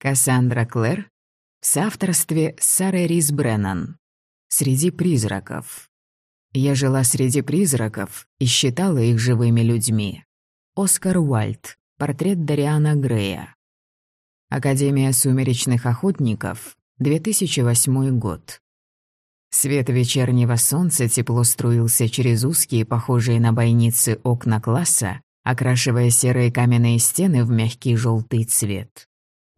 Кассандра Клэр в соавторстве с Сарой Рис Бреннан. «Среди призраков». Я жила среди призраков и считала их живыми людьми. Оскар Уальд. Портрет Дариана Грея. Академия сумеречных охотников. 2008 год. Свет вечернего солнца тепло струился через узкие, похожие на бойницы окна класса, окрашивая серые каменные стены в мягкий желтый цвет.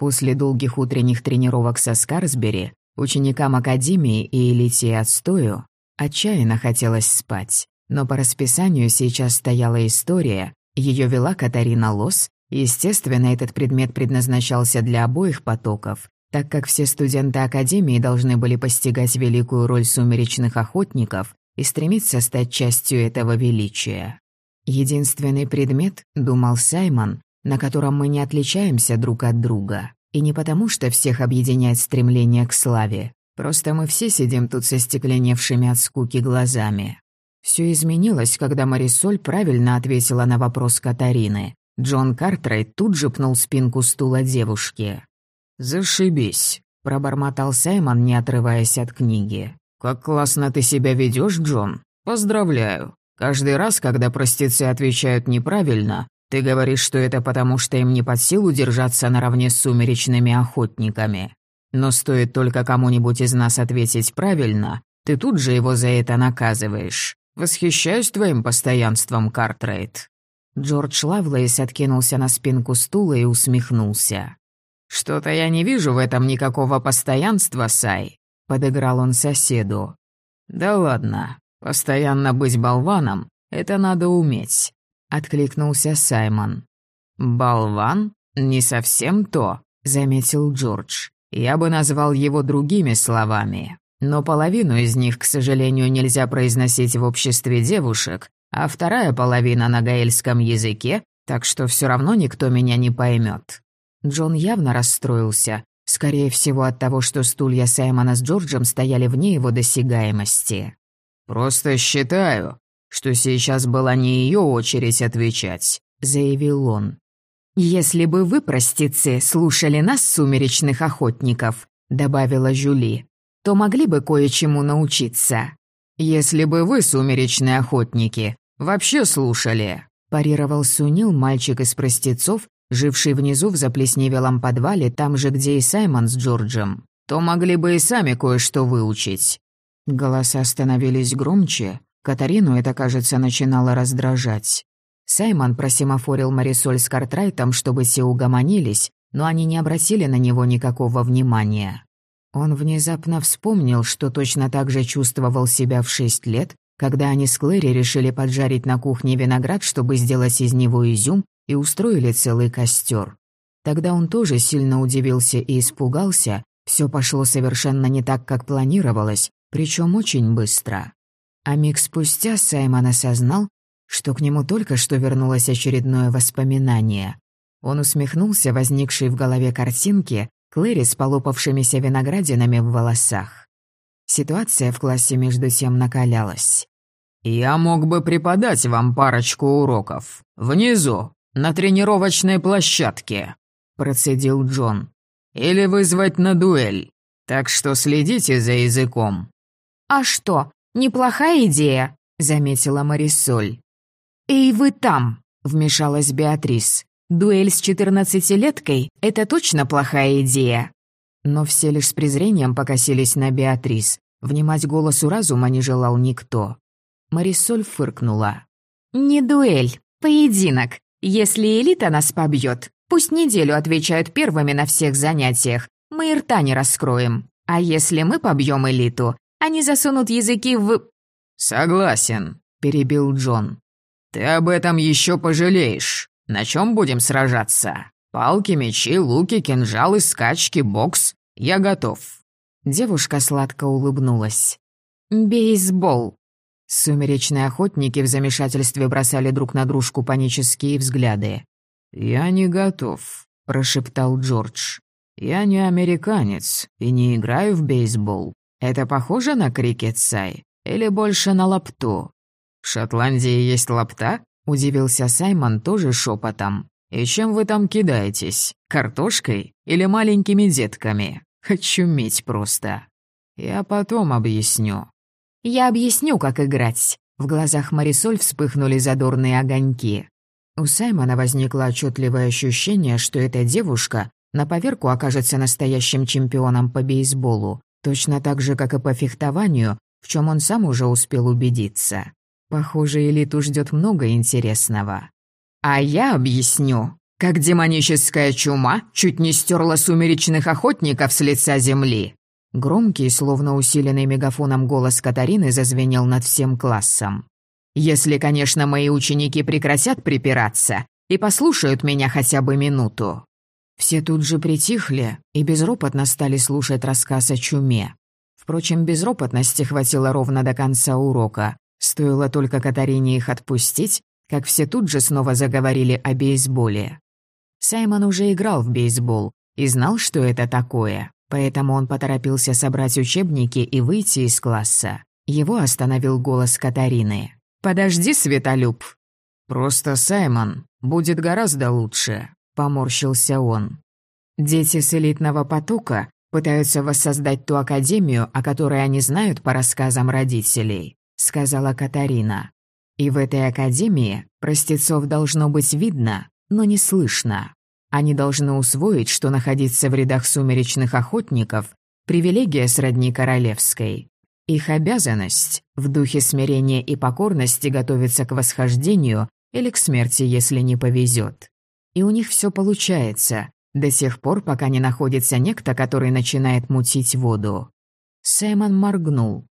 После долгих утренних тренировок со Скарсбери, ученикам Академии и элите отстою, отчаянно хотелось спать. Но по расписанию сейчас стояла история, ее вела Катарина Лос, естественно, этот предмет предназначался для обоих потоков, так как все студенты Академии должны были постигать великую роль сумеречных охотников и стремиться стать частью этого величия. Единственный предмет, думал Саймон, на котором мы не отличаемся друг от друга. И не потому, что всех объединяет стремление к славе. Просто мы все сидим тут со стекленевшими от скуки глазами. Все изменилось, когда Марисоль правильно ответила на вопрос Катарины. Джон Картрайт тут же пнул спинку стула девушки. «Зашибись», — пробормотал Саймон, не отрываясь от книги. «Как классно ты себя ведешь, Джон. Поздравляю. Каждый раз, когда простецы отвечают неправильно, ты говоришь, что это потому, что им не под силу держаться наравне с сумеречными охотниками. Но стоит только кому-нибудь из нас ответить правильно, ты тут же его за это наказываешь. Восхищаюсь твоим постоянством, Картрейд». Джордж Лавлейс откинулся на спинку стула и усмехнулся. «Что-то я не вижу в этом никакого постоянства, Сай», — подыграл он соседу. «Да ладно, постоянно быть болваном — это надо уметь. Откликнулся Саймон. «Болван? Не совсем то», — заметил Джордж. «Я бы назвал его другими словами. Но половину из них, к сожалению, нельзя произносить в обществе девушек, а вторая половина на гаэльском языке, так что все равно никто меня не поймет. Джон явно расстроился, скорее всего от того, что стулья Саймона с Джорджем стояли вне его досягаемости. «Просто считаю, что сейчас была не ее очередь отвечать», — заявил он. «Если бы вы, простецы, слушали нас, сумеречных охотников», — добавила Жюли, «то могли бы кое-чему научиться». «Если бы вы, сумеречные охотники, вообще слушали», — парировал Сунил, мальчик из простецов, живший внизу в заплесневелом подвале, там же, где и Саймон с Джорджем, то могли бы и сами кое-что выучить. Голоса становились громче, Катарину это, кажется, начинало раздражать. Саймон просимофорил Марисоль с Картрайтом, чтобы те угомонились, но они не обратили на него никакого внимания. Он внезапно вспомнил, что точно так же чувствовал себя в шесть лет, когда они с Клэри решили поджарить на кухне виноград, чтобы сделать из него изюм, и устроили целый костер. Тогда он тоже сильно удивился и испугался, все пошло совершенно не так, как планировалось, причем очень быстро. А миг спустя Саймон осознал, что к нему только что вернулось очередное воспоминание. Он усмехнулся возникшей в голове картинке Клэри с полопавшимися виноградинами в волосах. Ситуация в классе между тем накалялась. «Я мог бы преподать вам парочку уроков. Внизу, на тренировочной площадке», — процедил Джон. «Или вызвать на дуэль. Так что следите за языком». «А что, «Неплохая идея», — заметила Марисоль. «Эй, вы там!» — вмешалась Беатрис. «Дуэль с четырнадцатилеткой — это точно плохая идея». Но все лишь с презрением покосились на Беатрис. Внимать голосу разума не желал никто. Марисоль фыркнула. «Не дуэль, поединок. Если элита нас побьет, пусть неделю отвечают первыми на всех занятиях. Мы и рта не раскроем. А если мы побьем элиту, они засунут языки в...» «Согласен», — перебил Джон. «Ты об этом еще пожалеешь. На чем будем сражаться? Палки, мечи, луки, кинжалы, скачки, бокс. Я готов». Девушка сладко улыбнулась. «Бейсбол». Сумеречные охотники в замешательстве бросали друг на дружку панические взгляды. «Я не готов», — прошептал Джордж. «Я не американец и не играю в бейсбол. Это похоже на крикет, Сай? Или больше на лапту?» «В Шотландии есть лапта?» — удивился Саймон тоже шепотом. «И чем вы там кидаетесь? Картошкой или маленькими детками? Очуметь просто. Я потом объясню». «Я объясню, как играть». В глазах Марисоль вспыхнули задорные огоньки. У Саймона возникло отчетливое ощущение, что эта девушка на поверку окажется настоящим чемпионом по бейсболу, точно так же, как и по фехтованию, в чем он сам уже успел убедиться. Похоже, элиту ждет много интересного. А я объясню, как демоническая чума чуть не стерла сумеречных охотников с лица земли. Громкий, словно усиленный мегафоном голос Катарины зазвенел над всем классом. «Если, конечно, мои ученики прекратят припираться и послушают меня хотя бы минуту». Все тут же притихли и безропотно стали слушать рассказ о чуме. Впрочем, безропотности хватило ровно до конца урока. Стоило только Катарине их отпустить, как все тут же снова заговорили о бейсболе. Саймон уже играл в бейсбол и знал, что это такое, поэтому он поторопился собрать учебники и выйти из класса. Его остановил голос Катарины. «Подожди, Светолюб!» «Просто Саймон будет гораздо лучше», поморщился он. Дети с элитного потока пытаются воссоздать ту академию, о которой они знают по рассказам родителей, сказала Катарина. И в этой академии простецов должно быть видно, но не слышно. Они должны усвоить, что находиться в рядах сумеречных охотников – привилегия сродни королевской. Их обязанность – в духе смирения и покорности готовиться к восхождению или к смерти, если не повезет. И у них все получается, до сих пор, пока не находится некто, который начинает мутить воду. Саймон моргнул.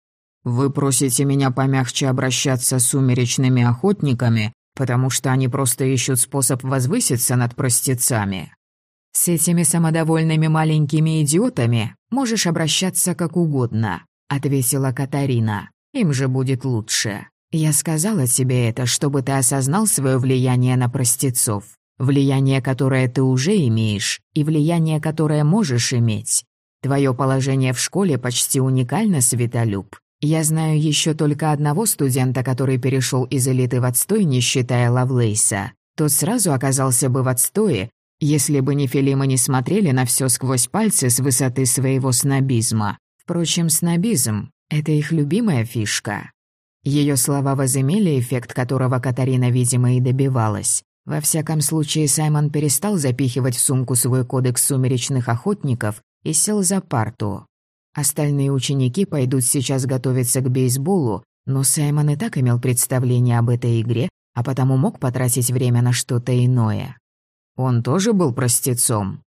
«Вы просите меня помягче обращаться с сумеречными охотниками, потому что они просто ищут способ возвыситься над простецами. С этими самодовольными маленькими идиотами можешь обращаться как угодно», — ответила Катарина. «Им же будет лучше. Я сказала тебе это, чтобы ты осознал свое влияние на простецов. Влияние, которое ты уже имеешь, и влияние, которое можешь иметь. Твое положение в школе почти уникально, Светолюб. Я знаю еще только одного студента, который перешел из элиты в отстой, не считая Лавлейса. Тот сразу оказался бы в отстое, если бы Нефилимы не смотрели на все сквозь пальцы с высоты своего снобизма. Впрочем, снобизм — это их любимая фишка. Ее слова возымели эффект, которого Катарина, видимо, и добивалась. Во всяком случае, Саймон перестал запихивать в сумку свой кодекс сумеречных охотников и сел за парту. Остальные ученики пойдут сейчас готовиться к бейсболу, но Саймон и так имел представление об этой игре, а потому мог потратить время на что-то иное. Он тоже был простецом?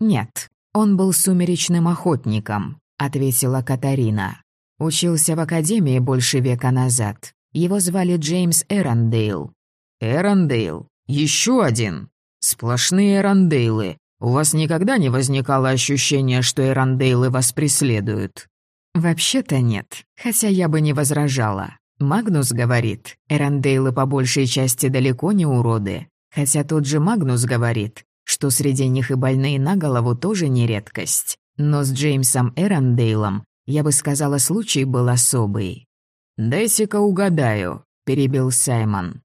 Нет, он был сумеречным охотником, ответила Катарина. Учился в академии больше века назад. Его звали Джеймс Эрондейл. Эрондейл? Еще один. Сплошные эрандейлы. У вас никогда не возникало ощущения, что эрандейлы вас преследуют? Вообще-то нет, хотя я бы не возражала. Магнус говорит, эрандейлы по большей части далеко не уроды. Хотя тот же Магнус говорит, что среди них и больные на голову тоже не редкость. Но с Джеймсом Эрандейлом, я бы сказала, случай был особый. «Дайте-ка угадаю», — перебил Саймон.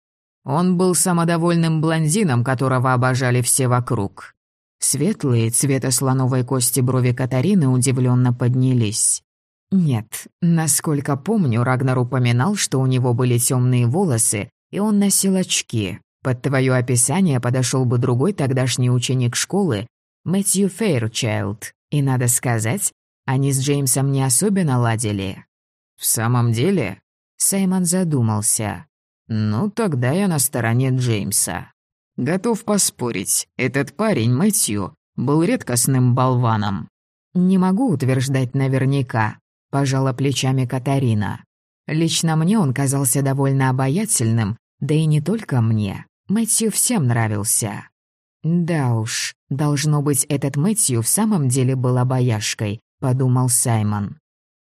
Он был самодовольным блондином, которого обожали все вокруг. Светлые, цвета слоновой кости брови Катарины удивленно поднялись. Нет, насколько помню, Рагнар упоминал, что у него были темные волосы, и он носил очки. Под твое описание подошел бы другой тогдашний ученик школы, Мэтью Фейрчайлд. И надо сказать, они с Джеймсом не особенно ладили. В самом деле, Саймон задумался. «Ну, тогда я на стороне Джеймса. Готов поспорить, этот парень, Мэтью, был редкостным болваном». «Не могу утверждать наверняка», — пожала плечами Катарина. «Лично мне он казался довольно обаятельным, да и не только мне. Мэтью всем нравился». «Да уж, должно быть, этот Мэтью в самом деле был обаяшкой», — подумал Саймон.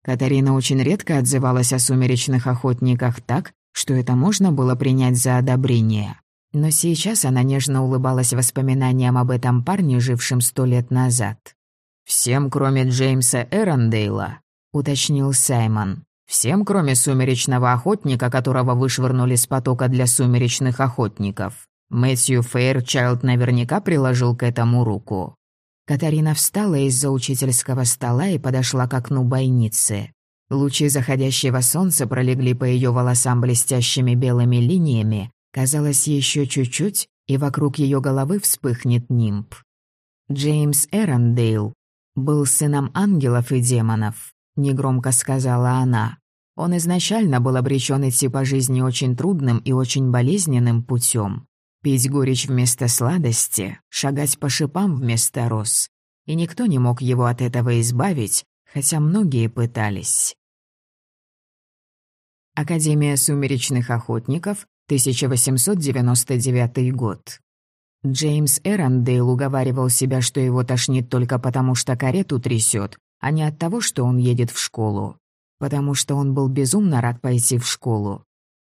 Катарина очень редко отзывалась о сумеречных охотниках так, что это можно было принять за одобрение. Но сейчас она нежно улыбалась воспоминаниям об этом парне, жившем сто лет назад. «Всем, кроме Джеймса Эрондейла», — уточнил Саймон. «Всем, кроме сумеречного охотника, которого вышвырнули с потока для сумеречных охотников. Мэтью Фейрчайлд наверняка приложил к этому руку. Катарина встала из-за учительского стола и подошла к окну бойницы. Лучи заходящего солнца пролегли по ее волосам блестящими белыми линиями. Казалось, еще чуть-чуть, и вокруг ее головы вспыхнет нимб. Джеймс Эрондейл был сыном ангелов и демонов, негромко сказала она. Он изначально был обречен идти по жизни очень трудным и очень болезненным путем. Пить горечь вместо сладости, шагать по шипам вместо роз. И никто не мог его от этого избавить, хотя многие пытались. Академия сумеречных охотников, 1899 год. Джеймс Эрондейл уговаривал себя, что его тошнит только потому, что карету трясет, а не от того, что он едет в школу. Потому что он был безумно рад пойти в школу.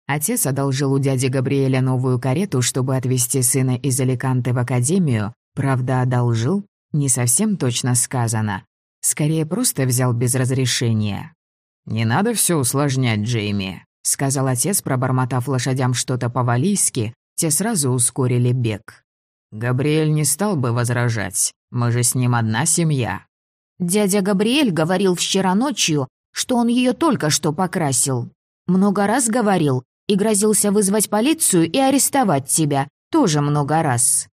Отец одолжил у дяди Габриэля новую карету, чтобы отвезти сына из Аликанте в академию. Правда, одолжил? Не совсем точно сказано. Скорее, просто взял без разрешения. «Не надо все усложнять, Джейми», — сказал отец, пробормотав лошадям что-то по-валийски, те сразу ускорили бег. «Габриэль не стал бы возражать, мы же с ним одна семья». «Дядя Габриэль говорил вчера ночью, что он ее только что покрасил. Много раз говорил и грозился вызвать полицию и арестовать тебя, тоже много раз».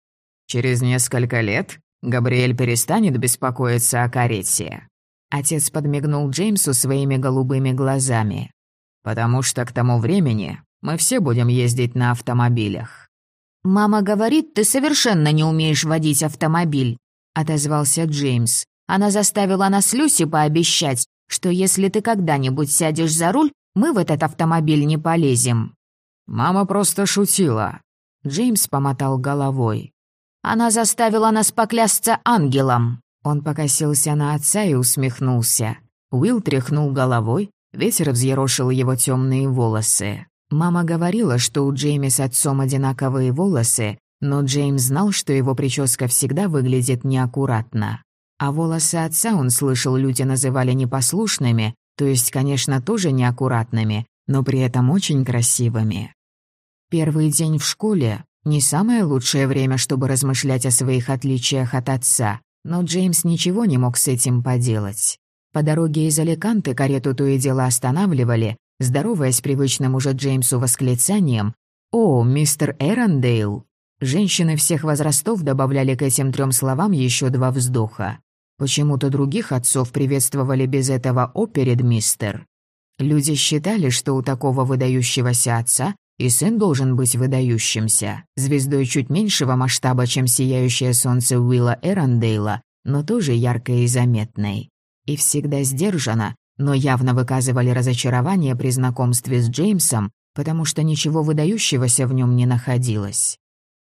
«Через несколько лет Габриэль перестанет беспокоиться о карете», Отец подмигнул Джеймсу своими голубыми глазами. «Потому что к тому времени мы все будем ездить на автомобилях». «Мама говорит, ты совершенно не умеешь водить автомобиль», — отозвался Джеймс. «Она заставила нас Люси пообещать, что если ты когда-нибудь сядешь за руль, мы в этот автомобиль не полезем». «Мама просто шутила». Джеймс помотал головой. «Она заставила нас поклясться ангелом». Он покосился на отца и усмехнулся. Уилл тряхнул головой, ветер взъерошил его темные волосы. Мама говорила, что у Джейми с отцом одинаковые волосы, но Джеймс знал, что его прическа всегда выглядит неаккуратно. А волосы отца, он слышал, люди называли непослушными, то есть, конечно, тоже неаккуратными, но при этом очень красивыми. Первый день в школе — не самое лучшее время, чтобы размышлять о своих отличиях от отца, но Джеймс ничего не мог с этим поделать. По дороге из Аликанте карету то и дело останавливали, здороваясь привычным уже Джеймсу восклицанием «О, мистер Эрондейл!». Женщины всех возрастов добавляли к этим трем словам еще два вздоха. Почему-то других отцов приветствовали без этого «о» перед мистер. Люди считали, что у такого выдающегося отца и сын должен быть выдающимся, звездой чуть меньшего масштаба, чем сияющее солнце Уилла Эрондейла, но тоже яркой и заметной. И всегда сдержанно, но явно выказывали разочарование при знакомстве с Джеймсом, потому что ничего выдающегося в нем не находилось.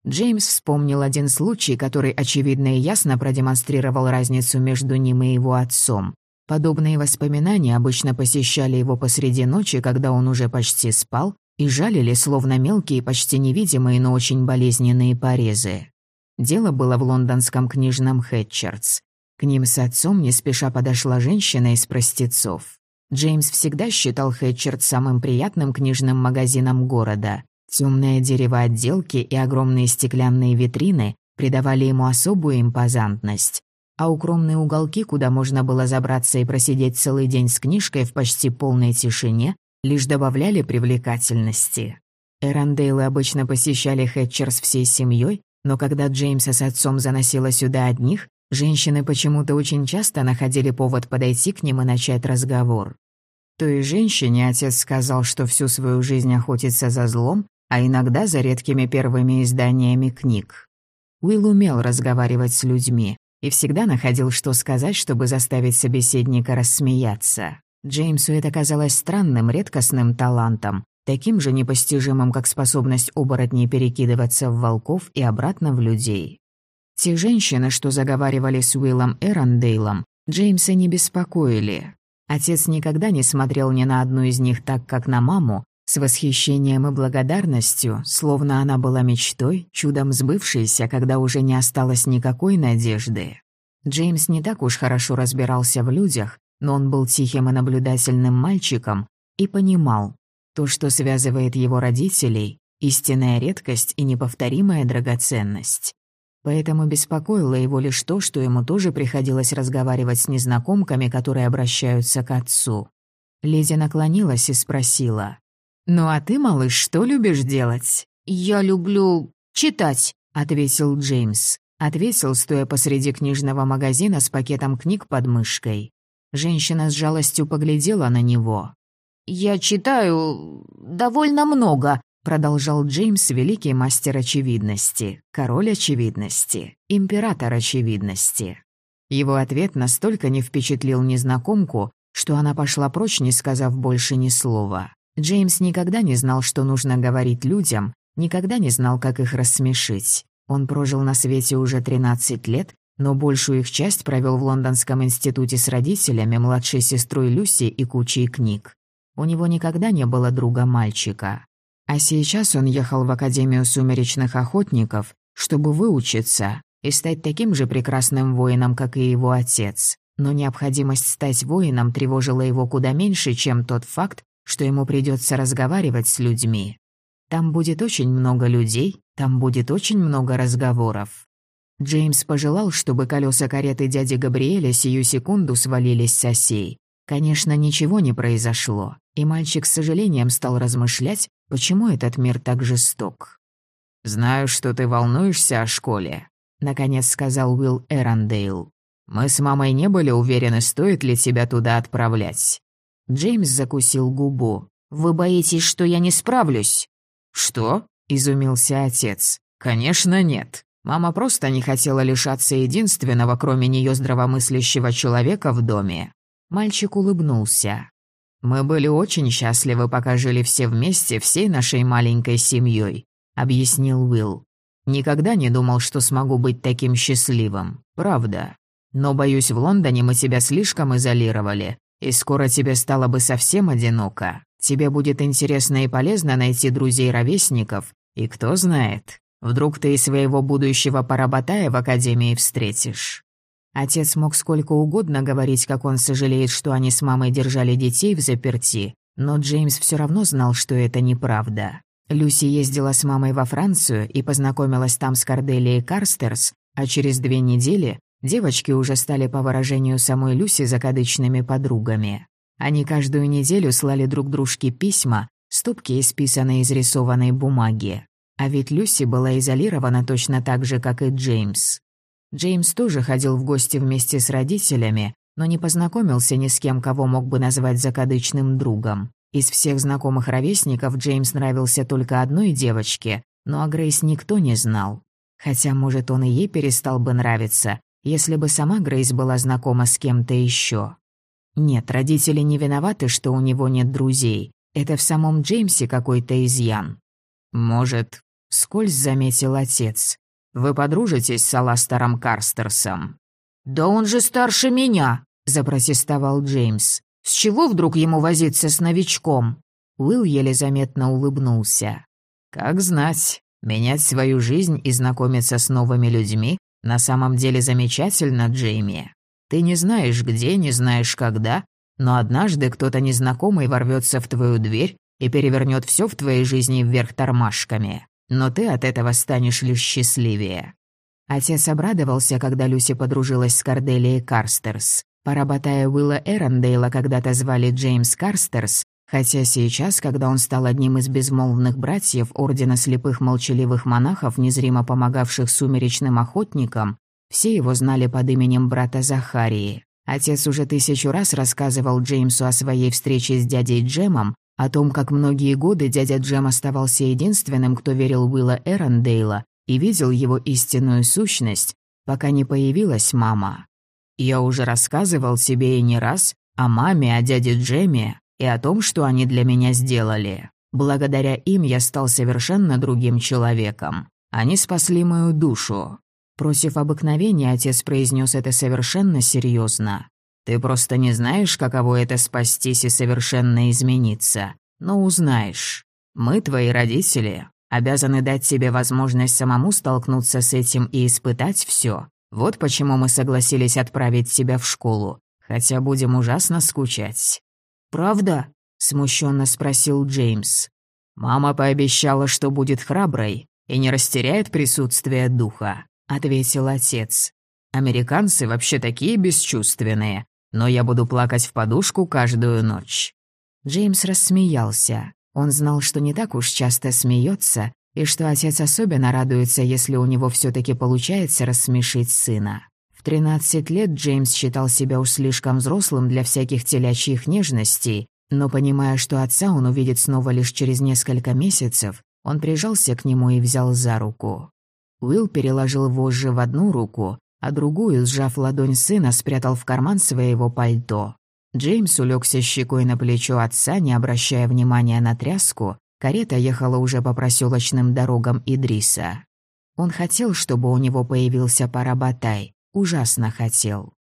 Джеймс вспомнил один случай, который очевидно и ясно продемонстрировал разницу между ним и его отцом. Подобные воспоминания обычно посещали его посреди ночи, когда он уже почти спал, и жалили, словно мелкие, почти невидимые, но очень болезненные порезы. Дело было в лондонском книжном Хэтчердс. К ним с отцом не спеша подошла женщина из простецов. Джеймс всегда считал Хэтчерд самым приятным книжным магазином города. Темное дерево отделки и огромные стеклянные витрины придавали ему особую импозантность. А укромные уголки, куда можно было забраться и просидеть целый день с книжкой в почти полной тишине, лишь добавляли привлекательности. Эрондейлы обычно посещали Хэтчерс всей семьей, но когда Джеймса с отцом заносило сюда одних, женщины почему-то очень часто находили повод подойти к ним и начать разговор. Той женщине отец сказал, что всю свою жизнь охотится за злом, а иногда за редкими первыми изданиями книг. Уилл умел разговаривать с людьми и всегда находил, что сказать, чтобы заставить собеседника рассмеяться. Джеймсу это казалось странным, редкостным талантом, таким же непостижимым, как способность оборотней перекидываться в волков и обратно в людей. Те женщины, что заговаривали с Уиллом Эрондейлом, Джеймса не беспокоили. Отец никогда не смотрел ни на одну из них так, как на маму, с восхищением и благодарностью, словно она была мечтой, чудом сбывшейся, когда уже не осталось никакой надежды. Джеймс не так уж хорошо разбирался в людях, но он был тихим и наблюдательным мальчиком и понимал, то, что связывает его родителей, Истинная редкость и неповторимая драгоценность. Поэтому беспокоило его лишь то, что ему тоже приходилось разговаривать с незнакомками, которые обращаются к отцу. Леди наклонилась и спросила. «Ну а ты, малыш, что любишь делать?» «Я люблю читать», — ответил Джеймс. Ответил, стоя посреди книжного магазина с пакетом книг под мышкой. Женщина с жалостью поглядела на него. «Я читаю довольно много», продолжал Джеймс, великий мастер очевидности, король очевидности, император очевидности. Его ответ настолько не впечатлил незнакомку, что она пошла прочь, не сказав больше ни слова. Джеймс никогда не знал, что нужно говорить людям, никогда не знал, как их рассмешить. Он прожил на свете уже 13 лет, но большую их часть провел в Лондонском институте с родителями, младшей сестрой Люси и кучей книг. У него никогда не было друга-мальчика. А сейчас он ехал в Академию сумеречных охотников, чтобы выучиться и стать таким же прекрасным воином, как и его отец. Но необходимость стать воином тревожила его куда меньше, чем тот факт, что ему придется разговаривать с людьми. Там будет очень много людей, там будет очень много разговоров. Джеймс пожелал, чтобы колеса кареты дяди Габриэля сию секунду свалились с осей. Конечно, ничего не произошло, и мальчик с сожалением стал размышлять, Почему этот мир так жесток? «Знаю, что ты волнуешься о школе», — наконец сказал Уилл Эрондейл. «Мы с мамой не были уверены, стоит ли тебя туда отправлять». Джеймс закусил губу. «Вы боитесь, что я не справлюсь?» «Что?» — изумился отец. «Конечно нет. Мама просто не хотела лишаться единственного, кроме нее здравомыслящего человека в доме». Мальчик улыбнулся. Мы были очень счастливы, пока жили все вместе, всей нашей маленькой семьей, объяснил Уилл. Никогда не думал, что смогу быть таким счастливым. Правда. Но, боюсь, в Лондоне мы тебя слишком изолировали, и скоро тебе стало бы совсем одиноко. Тебе будет интересно и полезно найти друзей-ровесников, и кто знает, вдруг ты и своего будущего поработая в академии встретишь. Отец мог сколько угодно говорить, как он сожалеет, что они с мамой держали детей в заперти, но Джеймс все равно знал, что это неправда. Люси ездила с мамой во Францию и познакомилась там с Корделией Карстерс, а через две недели девочки уже стали, по выражению самой Люси, закадычными подругами. Они каждую неделю слали друг дружке письма, стопки исписанной из рисованной бумаги. А ведь Люси была изолирована точно так же, как и Джеймс. Джеймс тоже ходил в гости вместе с родителями, но не познакомился ни с кем, кого мог бы назвать закадычным другом. Из всех знакомых ровесников Джеймс нравился только одной девочке, но о Грейс никто не знал. Хотя, может, он и ей перестал бы нравиться, если бы сама Грейс была знакома с кем-то еще. Нет, родители не виноваты, что у него нет друзей. Это в самом Джеймсе какой-то изъян. Может, вскользь заметил отец. Вы подружитесь с Аластером Карстерсом?» «Да он же старше меня!» — запротестовал Джеймс. «С чего вдруг ему возиться с новичком?» Уилл еле заметно улыбнулся. «Как знать, менять свою жизнь и знакомиться с новыми людьми на самом деле замечательно, Джейми. Ты не знаешь где, не знаешь когда, но однажды кто-то незнакомый ворвется в твою дверь и перевернет все в твоей жизни вверх тормашками но ты от этого станешь лишь счастливее». Отец обрадовался, когда Люси подружилась с Корделией Карстерс. Поработая Уилла Эрондейла когда-то звали Джеймс Карстерс, хотя сейчас, когда он стал одним из безмолвных братьев Ордена Слепых Молчаливых Монахов, незримо помогавших сумеречным охотникам, все его знали под именем брата Захарии. Отец уже тысячу раз рассказывал Джеймсу о своей встрече с дядей Джемом, о том, как многие годы дядя Джем оставался единственным, кто верил Уилла Эрондейла и видел его истинную сущность, пока не появилась мама. Я уже рассказывал себе и не раз о маме, о дяде Джеме и о том, что они для меня сделали. Благодаря им я стал совершенно другим человеком. Они спасли мою душу. Против обыкновения отец произнес это совершенно серьезно. Ты просто не знаешь, каково это спастись и совершенно измениться. Но узнаешь. Мы, твои родители, обязаны дать тебе возможность самому столкнуться с этим и испытать все. Вот почему мы согласились отправить тебя в школу, хотя будем ужасно скучать». «Правда?» — смущенно спросил Джеймс. «Мама пообещала, что будет храброй и не растеряет присутствие духа», — ответил отец. «Американцы вообще такие бесчувственные, но я буду плакать в подушку каждую ночь». Джеймс рассмеялся. Он знал, что не так уж часто смеется, и что отец особенно радуется, если у него все таки получается рассмешить сына. В 13 лет Джеймс считал себя уж слишком взрослым для всяких телячьих нежностей, но понимая, что отца он увидит снова лишь через несколько месяцев, он прижался к нему и взял за руку. Уилл переложил вожжи в одну руку, а другую, сжав ладонь сына, спрятал в карман своего пальто. Джеймс улегся щекой на плечо отца, не обращая внимания на тряску, Карета ехала уже по проселочным дорогам Идриса. Он хотел, чтобы у него появился Парабатай. Ужасно хотел.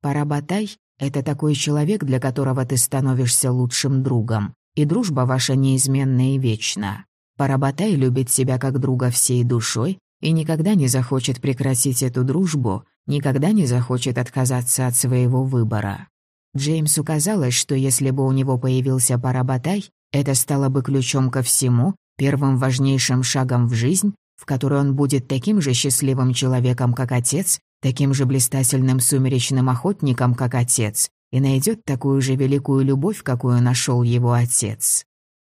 Парабатай — это такой человек, для которого ты становишься лучшим другом, и дружба ваша неизменна и вечна. Парабатай любит себя как друга всей душой и никогда не захочет прекратить эту дружбу, никогда не захочет отказаться от своего выбора. Джеймсу казалось, что если бы у него появился Парабатай, это стало бы ключом ко всему, первым важнейшим шагом в жизнь, в которой он будет таким же счастливым человеком, как отец, таким же блистательным сумеречным охотником, как отец, и найдет такую же великую любовь, какую нашел его отец.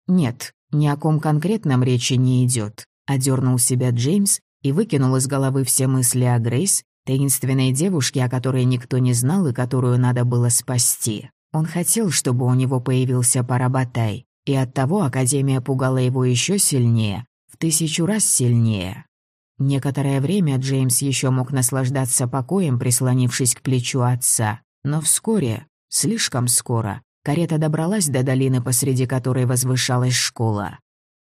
Нет, ни о ком конкретном речи не идет. Одернул себя Джеймс и выкинул из головы все мысли о Грейс, таинственной девушке, о которой никто не знал и которую надо было спасти. Он хотел, чтобы у него появился Парабатай, и оттого Академия пугала его еще сильнее, в тысячу раз сильнее. Некоторое время Джеймс еще мог наслаждаться покоем, прислонившись к плечу отца, но вскоре, слишком скоро, карета добралась до долины, посреди которой возвышалась школа.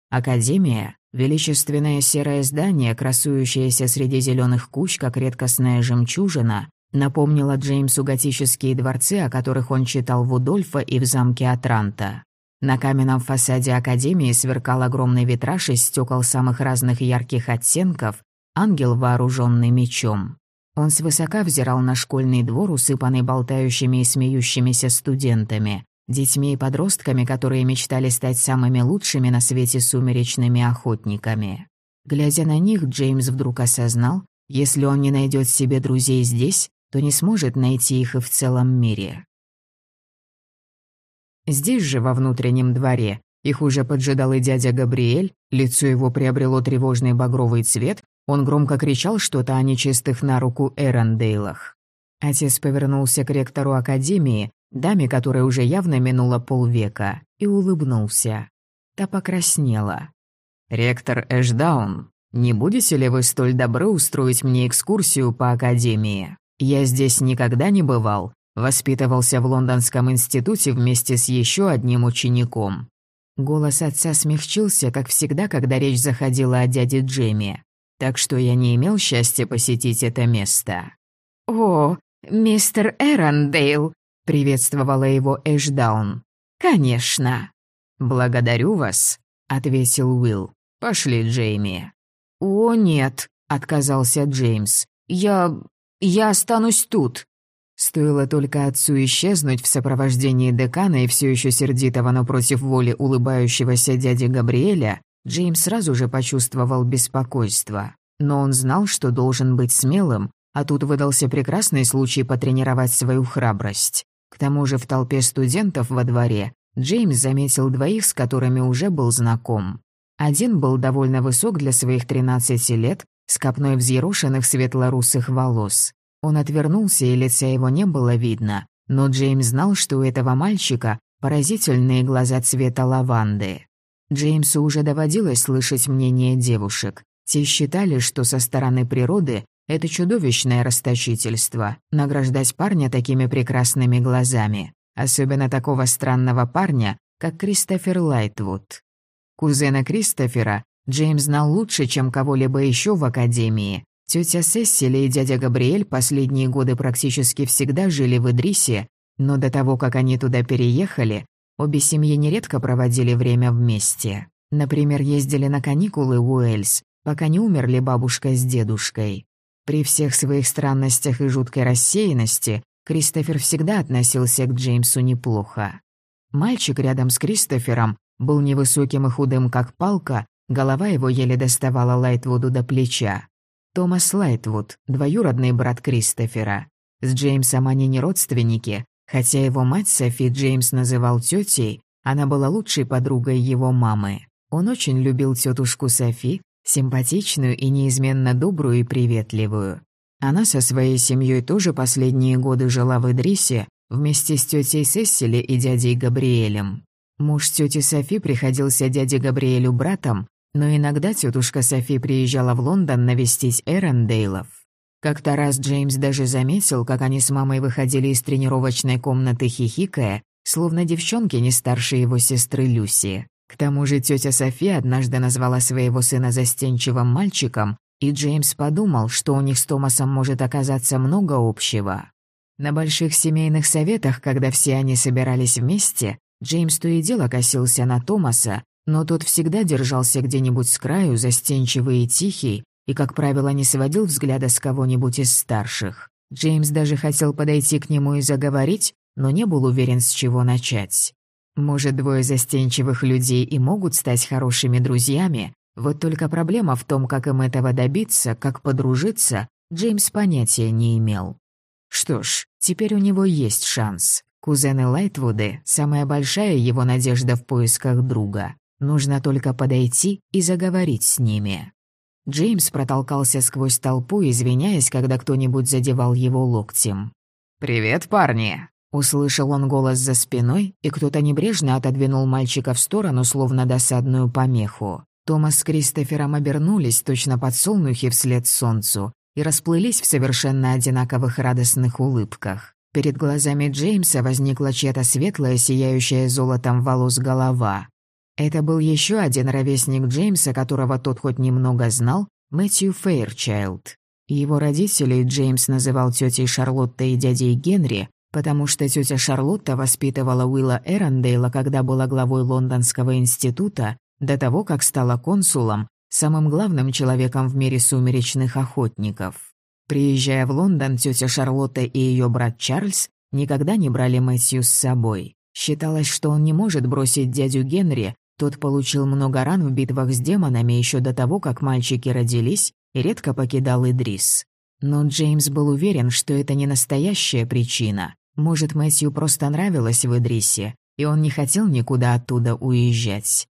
Академия — величественное серое здание, красующееся среди зеленых куч, как редкостная жемчужина, напомнило Джеймсу готические дворцы, о которых он читал в Удольфа и в замке Атранта. На каменном фасаде Академии сверкал огромный витраж из стекол самых разных ярких оттенков, ангел, вооруженный мечом. Он свысока взирал на школьный двор, усыпанный болтающими и смеющимися студентами, детьми и подростками, которые мечтали стать самыми лучшими на свете сумеречными охотниками. Глядя на них, Джеймс вдруг осознал, если он не найдет себе друзей здесь, то не сможет найти их и в целом мире. Здесь же, во внутреннем дворе, их уже поджидал и дядя Габриэль, лицо его приобрело тревожный багровый цвет, он громко кричал что-то о нечистых на руку Эрондейлах. Отец повернулся к ректору академии, даме, которая уже явно минула полвека, и улыбнулся. Та покраснела. «Ректор Эшдаун, не будете ли вы столь добры устроить мне экскурсию по академии? Я здесь никогда не бывал, Воспитывался в Лондонском институте вместе с еще одним учеником. Голос отца смягчился, как всегда, когда речь заходила о дяде Джейми. Так что я не имел счастья посетить это место. «О, мистер Эрондейл!» — приветствовала его Эшдаун. «Конечно!» «Благодарю вас», — ответил Уилл. «Пошли, Джейми». «О, нет», — отказался Джеймс. «Я... я останусь тут». Стоило только отцу исчезнуть в сопровождении декана и все еще сердитого, но против воли улыбающегося дяди Габриэля, Джеймс сразу же почувствовал беспокойство. Но он знал, что должен быть смелым, а тут выдался прекрасный случай потренировать свою храбрость. Тому же в толпе студентов во дворе Джеймс заметил двоих, с которыми уже был знаком. Один был довольно высок для своих 13 лет, с копной взъерошенных светлорусых волос. Он отвернулся, и лица его не было видно, но Джеймс знал, что у этого мальчика поразительные глаза цвета лаванды. Джеймсу уже доводилось слышать мнение девушек. Те считали, что со стороны природы это чудовищное расточительство — награждать парня такими прекрасными глазами. Особенно такого странного парня, как Кристофер Лайтвуд. Кузена Кристофера Джеймс знал лучше, чем кого-либо еще в Академии. Тетя Сесили и дядя Габриэль последние годы практически всегда жили в Идрисе, но до того, как они туда переехали, обе семьи нередко проводили время вместе. Например, ездили на каникулы в Уэльс, пока не умерли бабушка с дедушкой. При всех своих странностях и жуткой рассеянности Кристофер всегда относился к Джеймсу неплохо. Мальчик рядом с Кристофером был невысоким и худым, как палка, голова его еле доставала Лайтвуду до плеча. Томас Лайтвуд, двоюродный брат Кристофера. С Джеймсом они не родственники, хотя его мать Софи Джеймс называл тетей, она была лучшей подругой его мамы. Он очень любил тетушку Софи, симпатичную и неизменно добрую и приветливую. Она со своей семьей тоже последние годы жила в Идрисе вместе с тетей Сесили и дядей Габриэлем. Муж тети Софи приходился дяде Габриэлю братом, но иногда тетушка Софи приезжала в Лондон навестить Эрондейлов. Как-то раз Джеймс даже заметил, как они с мамой выходили из тренировочной комнаты хихикая, словно девчонки не старше его сестры Люси. К тому же тетя Софи однажды назвала своего сына застенчивым мальчиком, и Джеймс подумал, что у них с Томасом может оказаться много общего. На больших семейных советах, когда все они собирались вместе, Джеймс то и дело косился на Томаса, но тот всегда держался где-нибудь с краю, застенчивый и тихий, и, как правило, не сводил взгляда с кого-нибудь из старших. Джеймс даже хотел подойти к нему и заговорить, но не был уверен, с чего начать. Может, двое застенчивых людей и могут стать хорошими друзьями, вот только проблема в том, как им этого добиться, как подружиться, Джеймс понятия не имел. Что ж, теперь у него есть шанс. Кузены Лайтвуды — самая большая его надежда в поисках друга. Нужно только подойти и заговорить с ними. Джеймс протолкался сквозь толпу, извиняясь, когда кто-нибудь задевал его локтем. «Привет, парни!» Услышал он голос за спиной, и кто-то небрежно отодвинул мальчика в сторону, словно досадную помеху. Томас с Кристофером обернулись, точно подсолнухи вслед солнцу, и расплылись в совершенно одинаковых радостных улыбках. Перед глазами Джеймса возникла чья-то светлая, сияющая золотом волос голова. Это был еще один ровесник Джеймса, которого тот хоть немного знал, Мэтью Фейрчайлд. Его родителей Джеймс называл тетей Шарлоттой и дядей Генри, потому что тетя Шарлотта воспитывала Уилла Эрондейла, когда была главой Лондонского института, до того, как стала консулом, самым главным человеком в мире сумеречных охотников. Приезжая в Лондон, тетя Шарлотта и ее брат Чарльз никогда не брали Мэтью с собой. Считалось, что он не может бросить дядю Генри, тот получил много ран в битвах с демонами еще до того, как мальчики родились, и редко покидал Идрис. Но Джеймс был уверен, что это не настоящая причина. Может, Мэтью просто нравилось в Идрисе, и он не хотел никуда оттуда уезжать.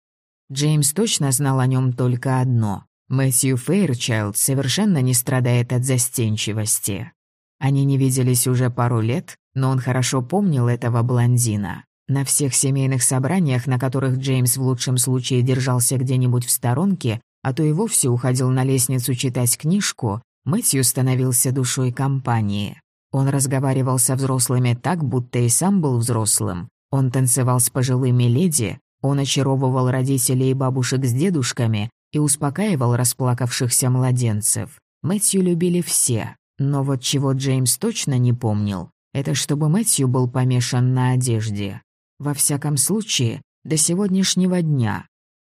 Джеймс точно знал о нем только одно. Мэтью Фейрчайлд совершенно не страдает от застенчивости. Они не виделись уже пару лет, но он хорошо помнил этого блондина. На всех семейных собраниях, на которых Джеймс в лучшем случае держался где-нибудь в сторонке, а то и вовсе уходил на лестницу читать книжку, Мэтью становился душой компании. Он разговаривал со взрослыми так, будто и сам был взрослым. Он танцевал с пожилыми леди, он очаровывал родителей и бабушек с дедушками и успокаивал расплакавшихся младенцев. Мэтью любили все, но вот чего Джеймс точно не помнил, это чтобы Мэтью был помешан на одежде. Во всяком случае, до сегодняшнего дня.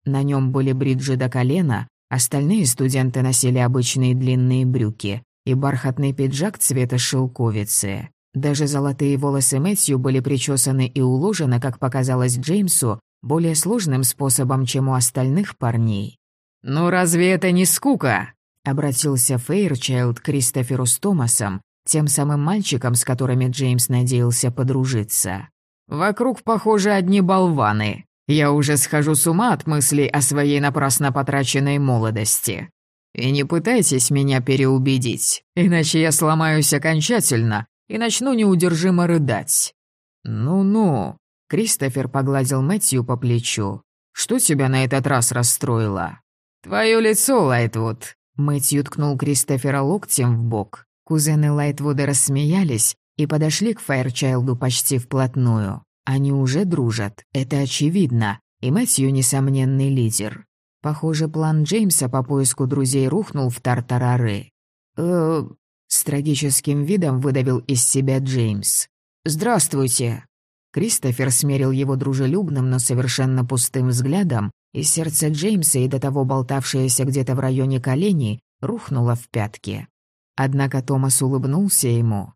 На нем были бриджи до колена, остальные студенты носили обычные длинные брюки, и бархатный пиджак цвета шелковицы. Даже золотые волосы Мэтью были причесаны и уложены, как показалось Джеймсу, более сложным способом, чем у остальных парней. «Ну разве это не скука?» — обратился Фейрчайлд к Кристоферу с Томасом, тем самым мальчиком, с которыми Джеймс надеялся подружиться. «Вокруг, похоже, одни болваны. Я уже схожу с ума от мыслей о своей напрасно потраченной молодости. И не пытайтесь меня переубедить, иначе я сломаюсь окончательно и начну неудержимо рыдать. Ну-ну, Кристофер погладил Мэтью по плечу. Что тебя на этот раз расстроило? Твое лицо, Лайтвуд. Мэтью ткнул Кристофера локтем в бок. Кузены Лайтвуда рассмеялись и подошли к Фаерчайлду почти вплотную. Они уже дружат, это очевидно, и Мэтью несомненный лидер. Похоже, план Джеймса по поиску друзей рухнул в тартарары. э С трагическим видом выдавил из себя Джеймс. «Здравствуйте!» Кристофер смерил его дружелюбным, но совершенно пустым взглядом, и сердце Джеймса, и до того болтавшееся где-то в районе коленей, рухнуло в пятки. Однако Томас улыбнулся ему.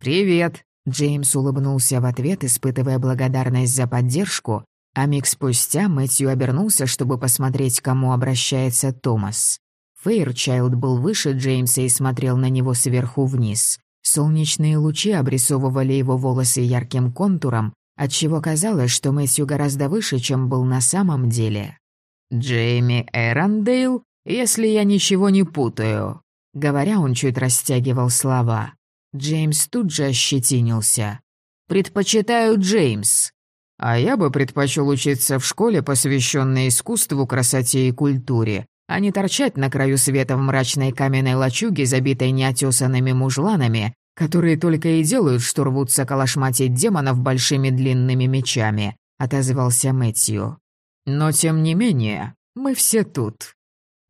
«Привет!» Джеймс улыбнулся в ответ, испытывая благодарность за поддержку, А миг спустя Мэтью обернулся, чтобы посмотреть, кому обращается Томас. Фейрчайлд был выше Джеймса и смотрел на него сверху вниз. Солнечные лучи обрисовывали его волосы ярким контуром, отчего казалось, что Мэтью гораздо выше, чем был на самом деле. «Джейми Эрондейл, если я ничего не путаю». Говоря, он чуть растягивал слова. Джеймс тут же ощетинился. «Предпочитаю Джеймс». А я бы предпочел учиться в школе, посвященной искусству, красоте и культуре, а не торчать на краю света в мрачной каменной лачуге, забитой неотесанными мужланами, которые только и делают, что рвутся калашматить демонов большими длинными мечами», — отозвался Мэтью. «Но тем не менее, мы все тут.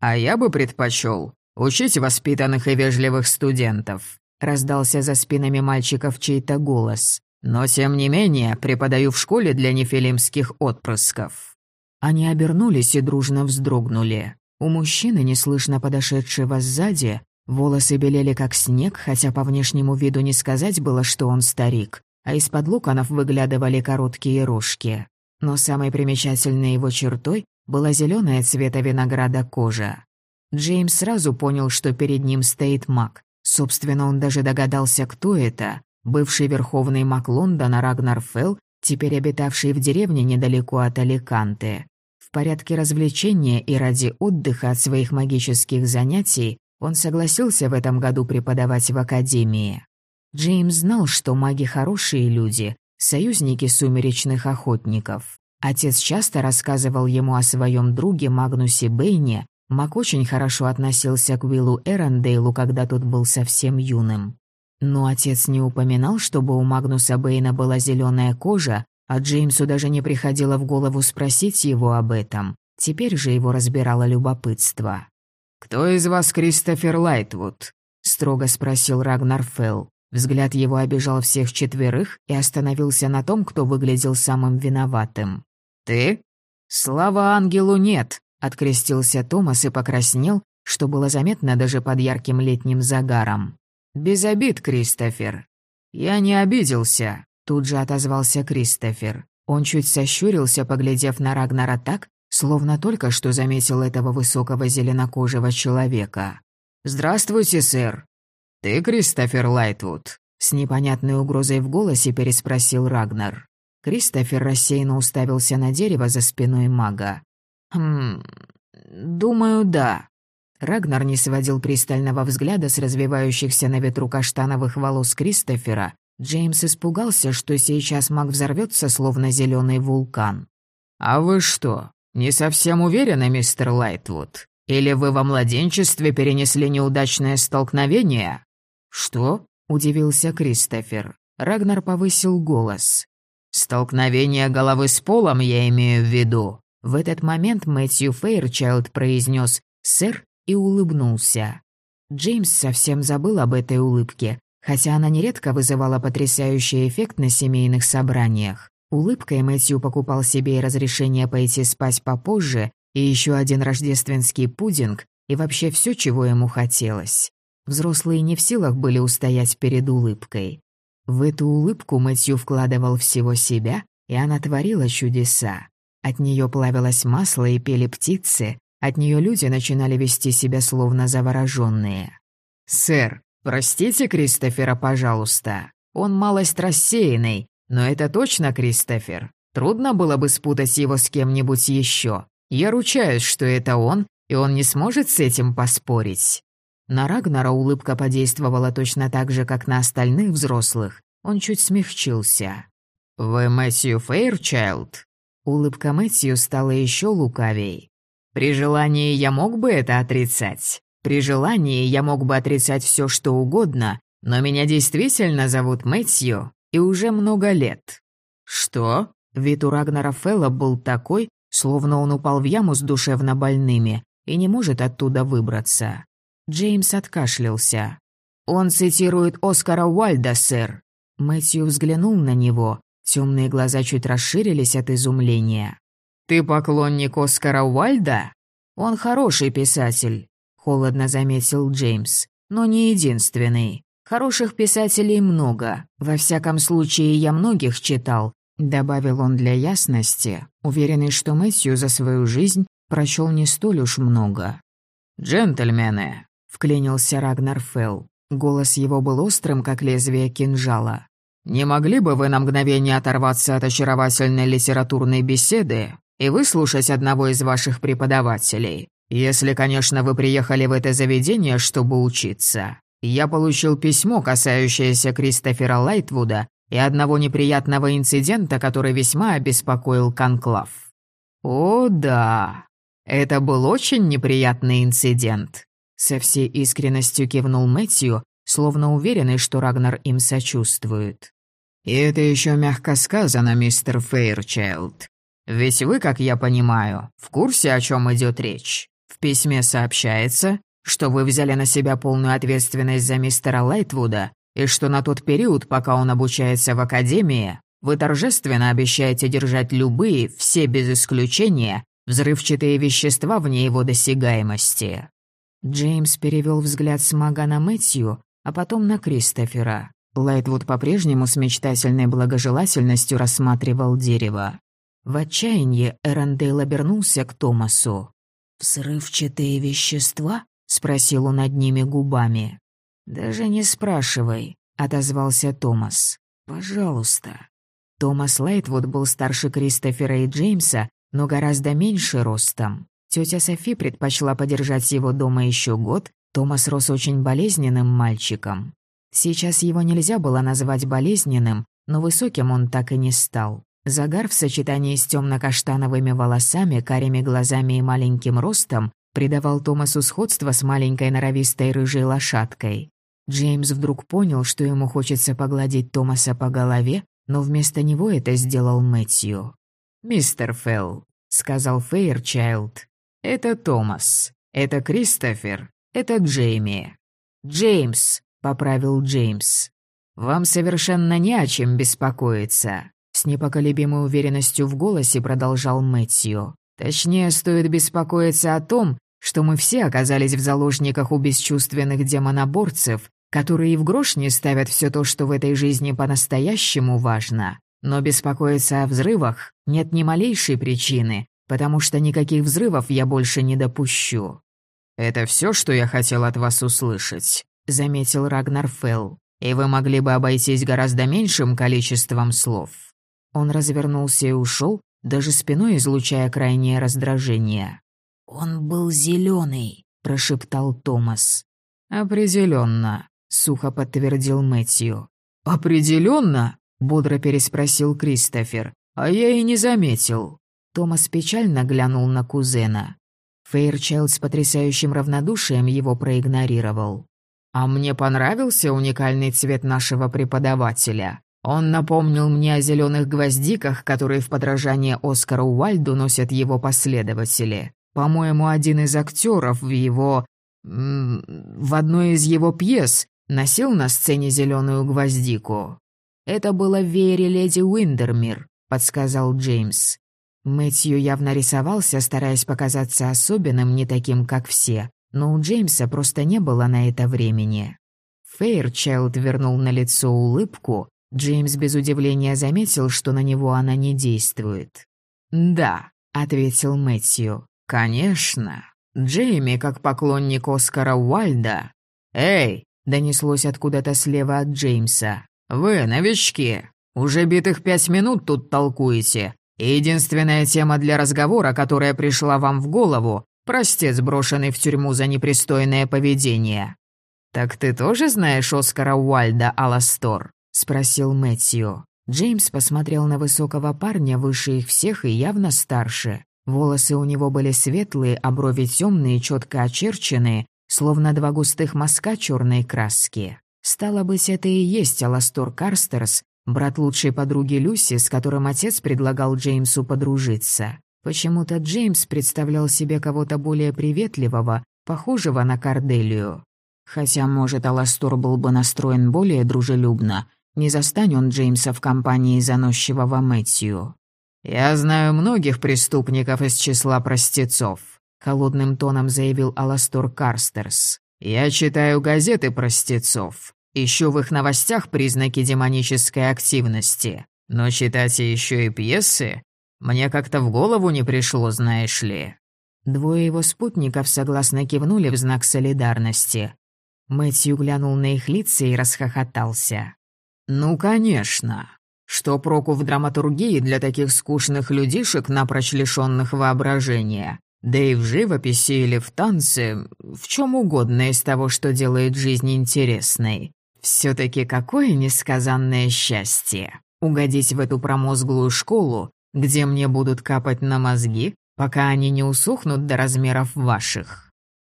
А я бы предпочел учить воспитанных и вежливых студентов», — раздался за спинами мальчиков чей-то голос. Но, тем не менее, преподаю в школе для нефилимских отпрысков». Они обернулись и дружно вздрогнули. У мужчины, неслышно подошедшего сзади, волосы белели как снег, хотя по внешнему виду не сказать было, что он старик, а из-под луканов выглядывали короткие рожки. Но самой примечательной его чертой была зеленая цвета винограда кожа. Джеймс сразу понял, что перед ним стоит маг. Собственно, он даже догадался, кто это, Бывший верховный маг Лондона Рагнар Фелл, теперь обитавший в деревне недалеко от Аликанте. В порядке развлечения и ради отдыха от своих магических занятий он согласился в этом году преподавать в академии. Джеймс знал, что маги хорошие люди, союзники сумеречных охотников. Отец часто рассказывал ему о своем друге Магнусе Бэйне. Маг очень хорошо относился к Уиллу Эрондейлу, когда тот был совсем юным. Но отец не упоминал, чтобы у Магнуса Бэйна была зеленая кожа, а Джеймсу даже не приходило в голову спросить его об этом. Теперь же его разбирало любопытство. «Кто из вас Кристофер Лайтвуд?» — строго спросил Рагнар Фелл. Взгляд его обижал всех четверых и остановился на том, кто выглядел самым виноватым. «Ты?» «Слава ангелу нет!» — открестился Томас и покраснел, что было заметно даже под ярким летним загаром. «Без обид, Кристофер». «Я не обиделся», — тут же отозвался Кристофер. Он чуть сощурился, поглядев на Рагнара так, словно только что заметил этого высокого зеленокожего человека. «Здравствуйте, сэр». «Ты Кристофер Лайтвуд?» С непонятной угрозой в голосе переспросил Рагнар. Кристофер рассеянно уставился на дерево за спиной мага. «Хм... Думаю, да». Рагнар не сводил пристального взгляда с развивающихся на ветру каштановых волос Кристофера. Джеймс испугался, что сейчас маг взорвется, словно зеленый вулкан. «А вы что, не совсем уверены, мистер Лайтвуд? Или вы во младенчестве перенесли неудачное столкновение?» «Что?» — удивился Кристофер. Рагнар повысил голос. «Столкновение головы с полом я имею в виду». В этот момент Мэтью Фейрчайлд произнес «Сэр, и улыбнулся. Джеймс совсем забыл об этой улыбке, хотя она нередко вызывала потрясающий эффект на семейных собраниях. Улыбкой Мэтью покупал себе и разрешение пойти спать попозже, и еще один рождественский пудинг, и вообще все, чего ему хотелось. Взрослые не в силах были устоять перед улыбкой. В эту улыбку Мэтью вкладывал всего себя, и она творила чудеса. От нее плавилось масло и пели птицы, от нее люди начинали вести себя словно завороженные. «Сэр, простите Кристофера, пожалуйста. Он малость рассеянный, но это точно Кристофер. Трудно было бы спутать его с кем-нибудь еще. Я ручаюсь, что это он, и он не сможет с этим поспорить». На Рагнара улыбка подействовала точно так же, как на остальных взрослых. Он чуть смягчился. «Вы Мэтью Фейрчайлд?» Улыбка Мэтью стала еще лукавей. При желании я мог бы это отрицать. При желании я мог бы отрицать все, что угодно, но меня действительно зовут Мэтью, и уже много лет. Что? Вид у Рагнара Фелла был такой, словно он упал в яму с душевно больными и не может оттуда выбраться. Джеймс откашлялся. «Он цитирует Оскара Уальда, сэр». Мэтью взглянул на него. Темные глаза чуть расширились от изумления. «Ты поклонник Оскара Уальда? Он хороший писатель», — холодно заметил Джеймс, «но не единственный. Хороших писателей много. Во всяком случае, я многих читал, добавил он для ясности, уверенный, что Мэтью за свою жизнь прочел не столь уж много. «Джентльмены», — вклинился Рагнар Фелл. Голос его был острым, как лезвие кинжала. «Не могли бы вы на мгновение оторваться от очаровательной литературной беседы и выслушать одного из ваших преподавателей? Если, конечно, вы приехали в это заведение, чтобы учиться. Я получил письмо, касающееся Кристофера Лайтвуда и одного неприятного инцидента, который весьма обеспокоил Конклав. О, да, это был очень неприятный инцидент. Со всей искренностью кивнул Мэтью, словно уверенный, что Рагнар им сочувствует. «И это еще мягко сказано, мистер Фейрчайлд. Ведь вы, как я понимаю, в курсе, о чем идет речь. В письме сообщается, что вы взяли на себя полную ответственность за мистера Лайтвуда и что на тот период, пока он обучается в академии, вы торжественно обещаете держать любые, все без исключения, взрывчатые вещества вне его досягаемости». Джеймс перевел взгляд с мага на Мэтью, а потом на Кристофера. Лайтвуд по-прежнему с мечтательной благожелательностью рассматривал дерево. В отчаянии Эрондейл обернулся к Томасу. «Взрывчатые вещества?» — спросил он одними губами. «Даже не спрашивай», — отозвался Томас. «Пожалуйста». Томас Лайтвуд был старше Кристофера и Джеймса, но гораздо меньше ростом. Тетя Софи предпочла подержать его дома еще год, Томас рос очень болезненным мальчиком. Сейчас его нельзя было назвать болезненным, но высоким он так и не стал. Загар в сочетании с темно-каштановыми волосами, карими глазами и маленьким ростом придавал Томасу сходство с маленькой норовистой рыжей лошадкой. Джеймс вдруг понял, что ему хочется погладить Томаса по голове, но вместо него это сделал Мэтью. «Мистер Фелл», — сказал Фейрчайлд, — «это Томас, это Кристофер, это Джейми». «Джеймс», — поправил Джеймс. «Вам совершенно не о чем беспокоиться», — с непоколебимой уверенностью в голосе продолжал Мэтью. «Точнее, стоит беспокоиться о том, что мы все оказались в заложниках у бесчувственных демоноборцев, которые и в грош не ставят все то, что в этой жизни по-настоящему важно. Но беспокоиться о взрывах нет ни малейшей причины, потому что никаких взрывов я больше не допущу». «Это все, что я хотел от вас услышать», — заметил Рагнар Фелл. «И вы могли бы обойтись гораздо меньшим количеством слов». Он развернулся и ушел, даже спиной излучая крайнее раздражение. «Он был зеленый, прошептал Томас. Определенно, сухо подтвердил Мэтью. Определенно? бодро переспросил Кристофер. А я и не заметил. Томас печально глянул на кузена. Фейрчайлд с потрясающим равнодушием его проигнорировал. «А мне понравился уникальный цвет нашего преподавателя. Он напомнил мне о зеленых гвоздиках, которые в подражание Оскару Уальду носят его последователи. По-моему, один из актеров в его... в одной из его пьес носил на сцене зеленую гвоздику. «Это было в веере леди Уиндермир», — подсказал Джеймс. Мэтью явно рисовался, стараясь показаться особенным, не таким, как все, но у Джеймса просто не было на это времени. Фейрчайлд вернул на лицо улыбку, Джеймс без удивления заметил, что на него она не действует. «Да», — ответил Мэтью, — «конечно. Джейми, как поклонник Оскара Уальда...» «Эй!» — донеслось откуда-то слева от Джеймса. «Вы, новички, уже битых пять минут тут толкуете, единственная тема для разговора, которая пришла вам в голову, простец, брошенный в тюрьму за непристойное поведение. Так ты тоже знаешь Оскара Уальда, Аластор?» — спросил Мэтью. Джеймс посмотрел на высокого парня выше их всех и явно старше. Волосы у него были светлые, а брови темные, четко очерченные, словно два густых мазка черной краски. Стало быть, это и есть Аластор Карстерс, брат лучшей подруги Люси, с которым отец предлагал Джеймсу подружиться. Почему-то Джеймс представлял себе кого-то более приветливого, похожего на Корделию. Хотя, может, Аластор был бы настроен более дружелюбно, не застань он Джеймса в компании заносчивого Мэтью. «Я знаю многих преступников из числа простецов», — холодным тоном заявил Аластор Карстерс. «Я читаю газеты простецов. Ищу в их новостях признаки демонической активности. Но читать еще и пьесы? Мне как-то в голову не пришло, знаешь ли». Двое его спутников согласно кивнули в знак солидарности. Мэтью глянул на их лица и расхохотался. «Ну, конечно. Что проку в драматургии для таких скучных людишек, напрочь лишённых воображения? Да и в живописи или в танце, в чем угодно из того, что делает жизнь интересной. все таки какое несказанное счастье угодить в эту промозглую школу, где мне будут капать на мозги, пока они не усохнут до размеров ваших».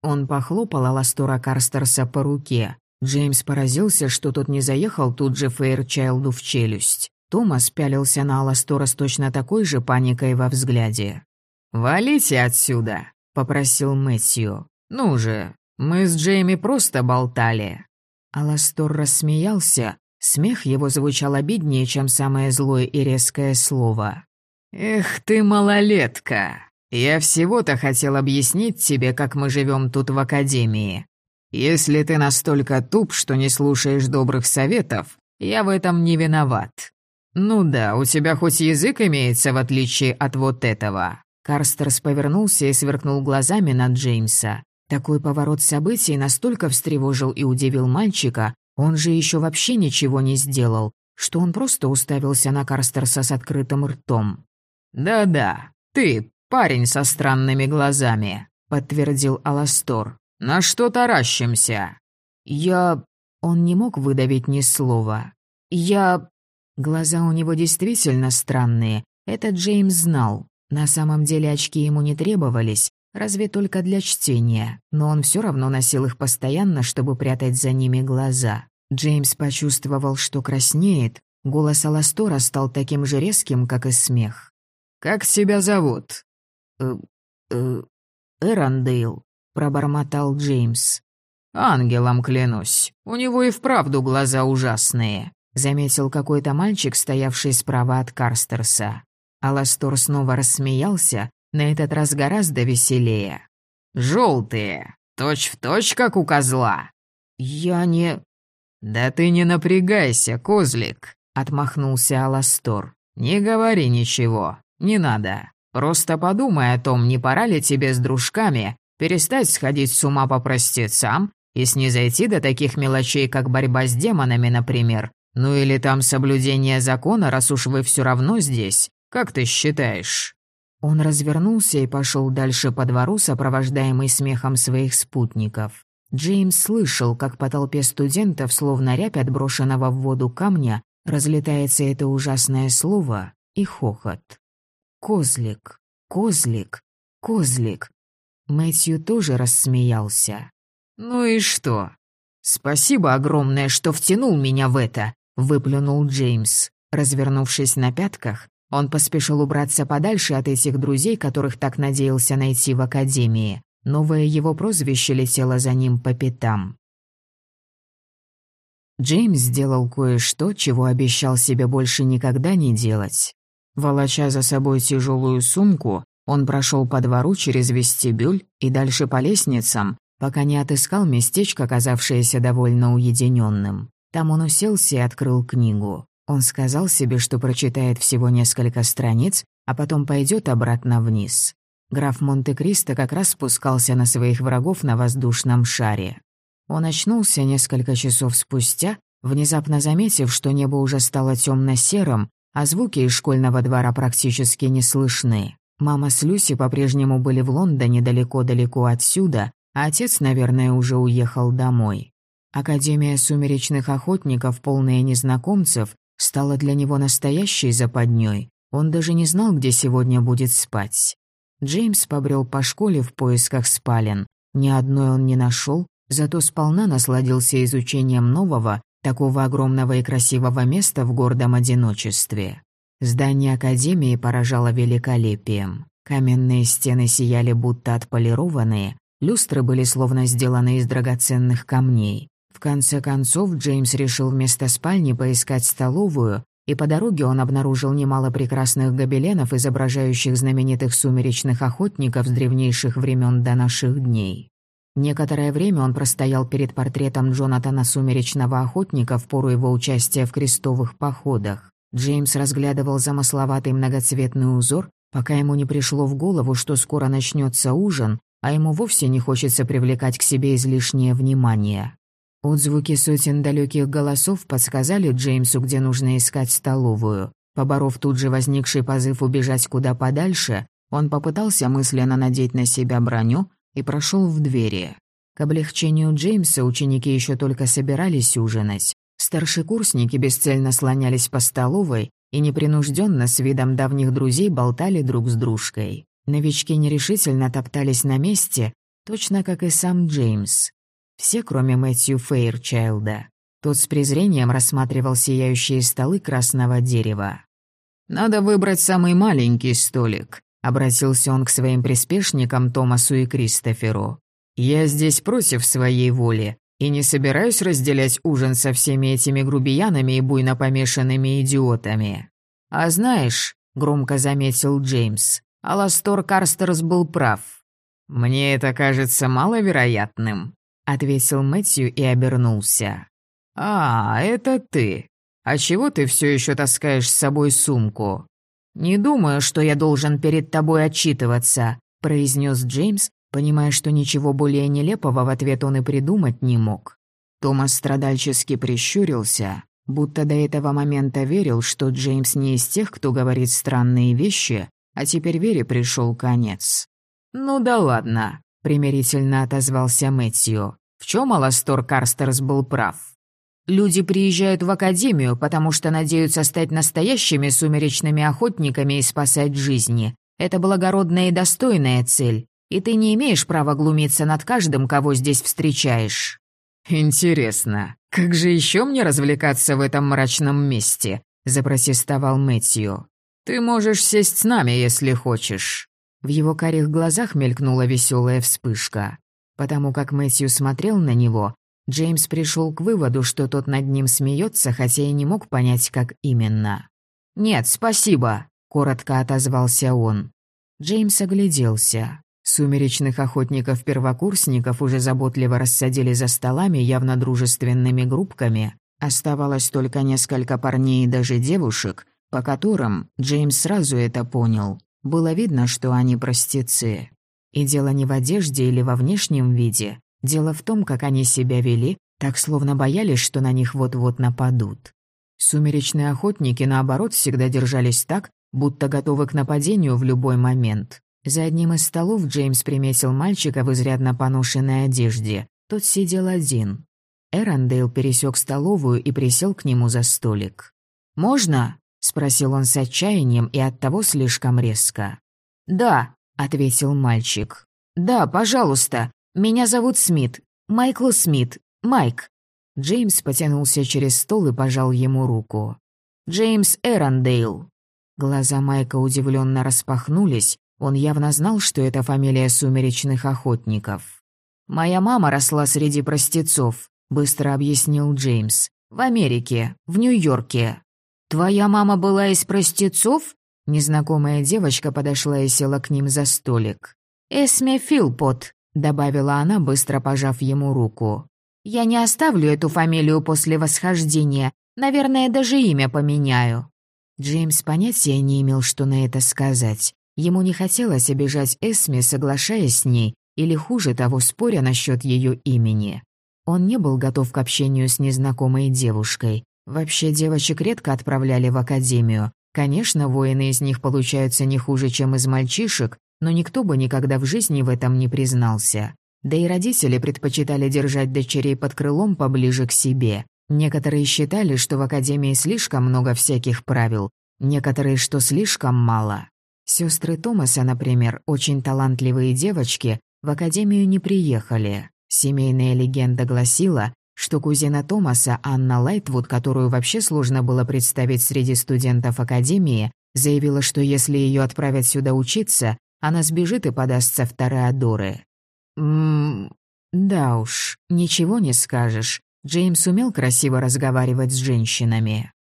Он похлопал Аластора Карстерса по руке. Джеймс поразился, что тот не заехал тут же Фейрчайлду в челюсть. Томас пялился на Аластора с точно такой же паникой во взгляде. «Валите отсюда», — попросил Мэтью. «Ну же, мы с Джейми просто болтали». Аластор рассмеялся. Смех его звучал обиднее, чем самое злое и резкое слово. «Эх ты, малолетка! Я всего-то хотел объяснить тебе, как мы живем тут в академии. Если ты настолько туп, что не слушаешь добрых советов, я в этом не виноват. Ну да, у тебя хоть язык имеется, в отличие от вот этого. Карстерс повернулся и сверкнул глазами на Джеймса. Такой поворот событий настолько встревожил и удивил мальчика, он же еще вообще ничего не сделал, что он просто уставился на Карстерса с открытым ртом. «Да-да, ты, парень со странными глазами», — подтвердил Аластор. «На что таращимся?» «Я...» Он не мог выдавить ни слова. «Я...» Глаза у него действительно странные. Это Джеймс знал. На самом деле очки ему не требовались, разве только для чтения, но он все равно носил их постоянно, чтобы прятать за ними глаза. Джеймс почувствовал, что краснеет, голос Аластора стал таким же резким, как и смех. «Как себя зовут?» «Э... э... Эрондейл», — пробормотал Джеймс. «Ангелом клянусь, у него и вправду глаза ужасные», — заметил какой-то мальчик, стоявший справа от Карстерса. Аластор снова рассмеялся, на этот раз гораздо веселее. «Желтые, точь-в-точь, как у козла». «Я не...» «Да ты не напрягайся, козлик», — отмахнулся Аластор. «Не говори ничего, не надо. Просто подумай о том, не пора ли тебе с дружками перестать сходить с ума по простецам и снизойти до таких мелочей, как борьба с демонами, например. Ну или там соблюдение закона, раз уж вы все равно здесь. Как ты считаешь?» Он развернулся и пошел дальше по двору, сопровождаемый смехом своих спутников. Джеймс слышал, как по толпе студентов, словно рябь отброшенного в воду камня, разлетается это ужасное слово и хохот. «Козлик, козлик, козлик». Мэтью тоже рассмеялся. «Ну и что? Спасибо огромное, что втянул меня в это», — выплюнул Джеймс. Развернувшись на пятках, он поспешил убраться подальше от этих друзей, которых так надеялся найти в академии. Новое его прозвище летело за ним по пятам. Джеймс сделал кое-что, чего обещал себе больше никогда не делать. Волоча за собой тяжелую сумку, он прошел по двору через вестибюль и дальше по лестницам, пока не отыскал местечко, казавшееся довольно уединенным. Там он уселся и открыл книгу. Он сказал себе, что прочитает всего несколько страниц, а потом пойдет обратно вниз. Граф Монте-Кристо как раз спускался на своих врагов на воздушном шаре. Он очнулся несколько часов спустя, внезапно заметив, что небо уже стало темно-серым, а звуки из школьного двора практически не слышны. Мама с Люси по-прежнему были в Лондоне далеко-далеко отсюда, а отец, наверное, уже уехал домой. Академия сумеречных охотников, полная незнакомцев, стала для него настоящей западней. Он даже не знал, где сегодня будет спать. Джеймс побрел по школе в поисках спален. Ни одной он не нашел, зато сполна насладился изучением нового, такого огромного и красивого места в гордом одиночестве. Здание Академии поражало великолепием. Каменные стены сияли будто отполированные, люстры были словно сделаны из драгоценных камней. В конце концов, Джеймс решил вместо спальни поискать столовую, и по дороге он обнаружил немало прекрасных гобеленов, изображающих знаменитых сумеречных охотников с древнейших времен до наших дней. Некоторое время он простоял перед портретом Джонатана Сумеречного Охотника в пору его участия в крестовых походах. Джеймс разглядывал замысловатый многоцветный узор, пока ему не пришло в голову, что скоро начнется ужин, а ему вовсе не хочется привлекать к себе излишнее внимание. Отзвуки сотен далеких голосов подсказали Джеймсу, где нужно искать столовую. Поборов тут же возникший позыв убежать куда подальше, он попытался мысленно надеть на себя броню и прошел в двери. К облегчению Джеймса ученики еще только собирались ужинать. Старшекурсники бесцельно слонялись по столовой и непринужденно с видом давних друзей болтали друг с дружкой. Новички нерешительно топтались на месте, точно как и сам Джеймс. Все, кроме Мэтью Фейрчайлда. Тот с презрением рассматривал сияющие столы красного дерева. «Надо выбрать самый маленький столик», — обратился он к своим приспешникам Томасу и Кристоферу. «Я здесь против своей воли и не собираюсь разделять ужин со всеми этими грубиянами и буйно помешанными идиотами. А знаешь, — громко заметил Джеймс, — Аластор Карстерс был прав. Мне это кажется маловероятным, — ответил Мэтью и обернулся. «А, это ты. А чего ты все еще таскаешь с собой сумку?» «Не думаю, что я должен перед тобой отчитываться», — произнес Джеймс, понимая, что ничего более нелепого в ответ он и придумать не мог. Томас страдальчески прищурился, будто до этого момента верил, что Джеймс не из тех, кто говорит странные вещи, а теперь вере пришел конец. «Ну да ладно», — примирительно отозвался Мэтью. «В чем Аластор Карстерс был прав?» Люди приезжают в академию, потому что надеются стать настоящими сумеречными охотниками и спасать жизни. Это благородная и достойная цель и ты не имеешь права глумиться над каждым, кого здесь встречаешь». «Интересно, как же еще мне развлекаться в этом мрачном месте?» – запротестовал Мэтью. «Ты можешь сесть с нами, если хочешь». В его карих глазах мелькнула веселая вспышка. Потому как Мэтью смотрел на него, Джеймс пришел к выводу, что тот над ним смеется, хотя и не мог понять, как именно. «Нет, спасибо», — коротко отозвался он. Джеймс огляделся. Сумеречных охотников-первокурсников уже заботливо рассадили за столами явно дружественными группками. Оставалось только несколько парней и даже девушек, по которым Джеймс сразу это понял. Было видно, что они простецы. И дело не в одежде или во внешнем виде. Дело в том, как они себя вели, так словно боялись, что на них вот-вот нападут. Сумеречные охотники, наоборот, всегда держались так, будто готовы к нападению в любой момент. За одним из столов Джеймс приметил мальчика в изрядно поношенной одежде. Тот сидел один. Эрондейл пересек столовую и присел к нему за столик. «Можно?» — спросил он с отчаянием и оттого слишком резко. «Да», — ответил мальчик. «Да, пожалуйста. Меня зовут Смит. Майкл Смит. Майк». Джеймс потянулся через стол и пожал ему руку. «Джеймс Эрондейл». Глаза Майка удивленно распахнулись, он явно знал, что это фамилия сумеречных охотников. «Моя мама росла среди простецов», — быстро объяснил Джеймс. «В Америке, в Нью-Йорке». «Твоя мама была из простецов?» Незнакомая девочка подошла и села к ним за столик. «Эсме Филпот», — добавила она, быстро пожав ему руку. «Я не оставлю эту фамилию после восхождения. Наверное, даже имя поменяю». Джеймс понятия не имел, что на это сказать. Ему не хотелось обижать Эсми, соглашаясь с ней, или хуже того, споря насчет ее имени. Он не был готов к общению с незнакомой девушкой. Вообще девочек редко отправляли в академию. Конечно, воины из них получаются не хуже, чем из мальчишек, но никто бы никогда в жизни в этом не признался. Да и родители предпочитали держать дочерей под крылом поближе к себе. Некоторые считали, что в академии слишком много всяких правил, некоторые, что слишком мало. Сестры Томаса, например, очень талантливые девочки, в академию не приехали. Семейная легенда гласила, что кузина Томаса, Анна Лайтвуд, которую вообще сложно было представить среди студентов академии, заявила, что если ее отправят сюда учиться, она сбежит и подастся в Тореадоры. Ммм, да уж, ничего не скажешь. Джеймс умел красиво разговаривать с женщинами.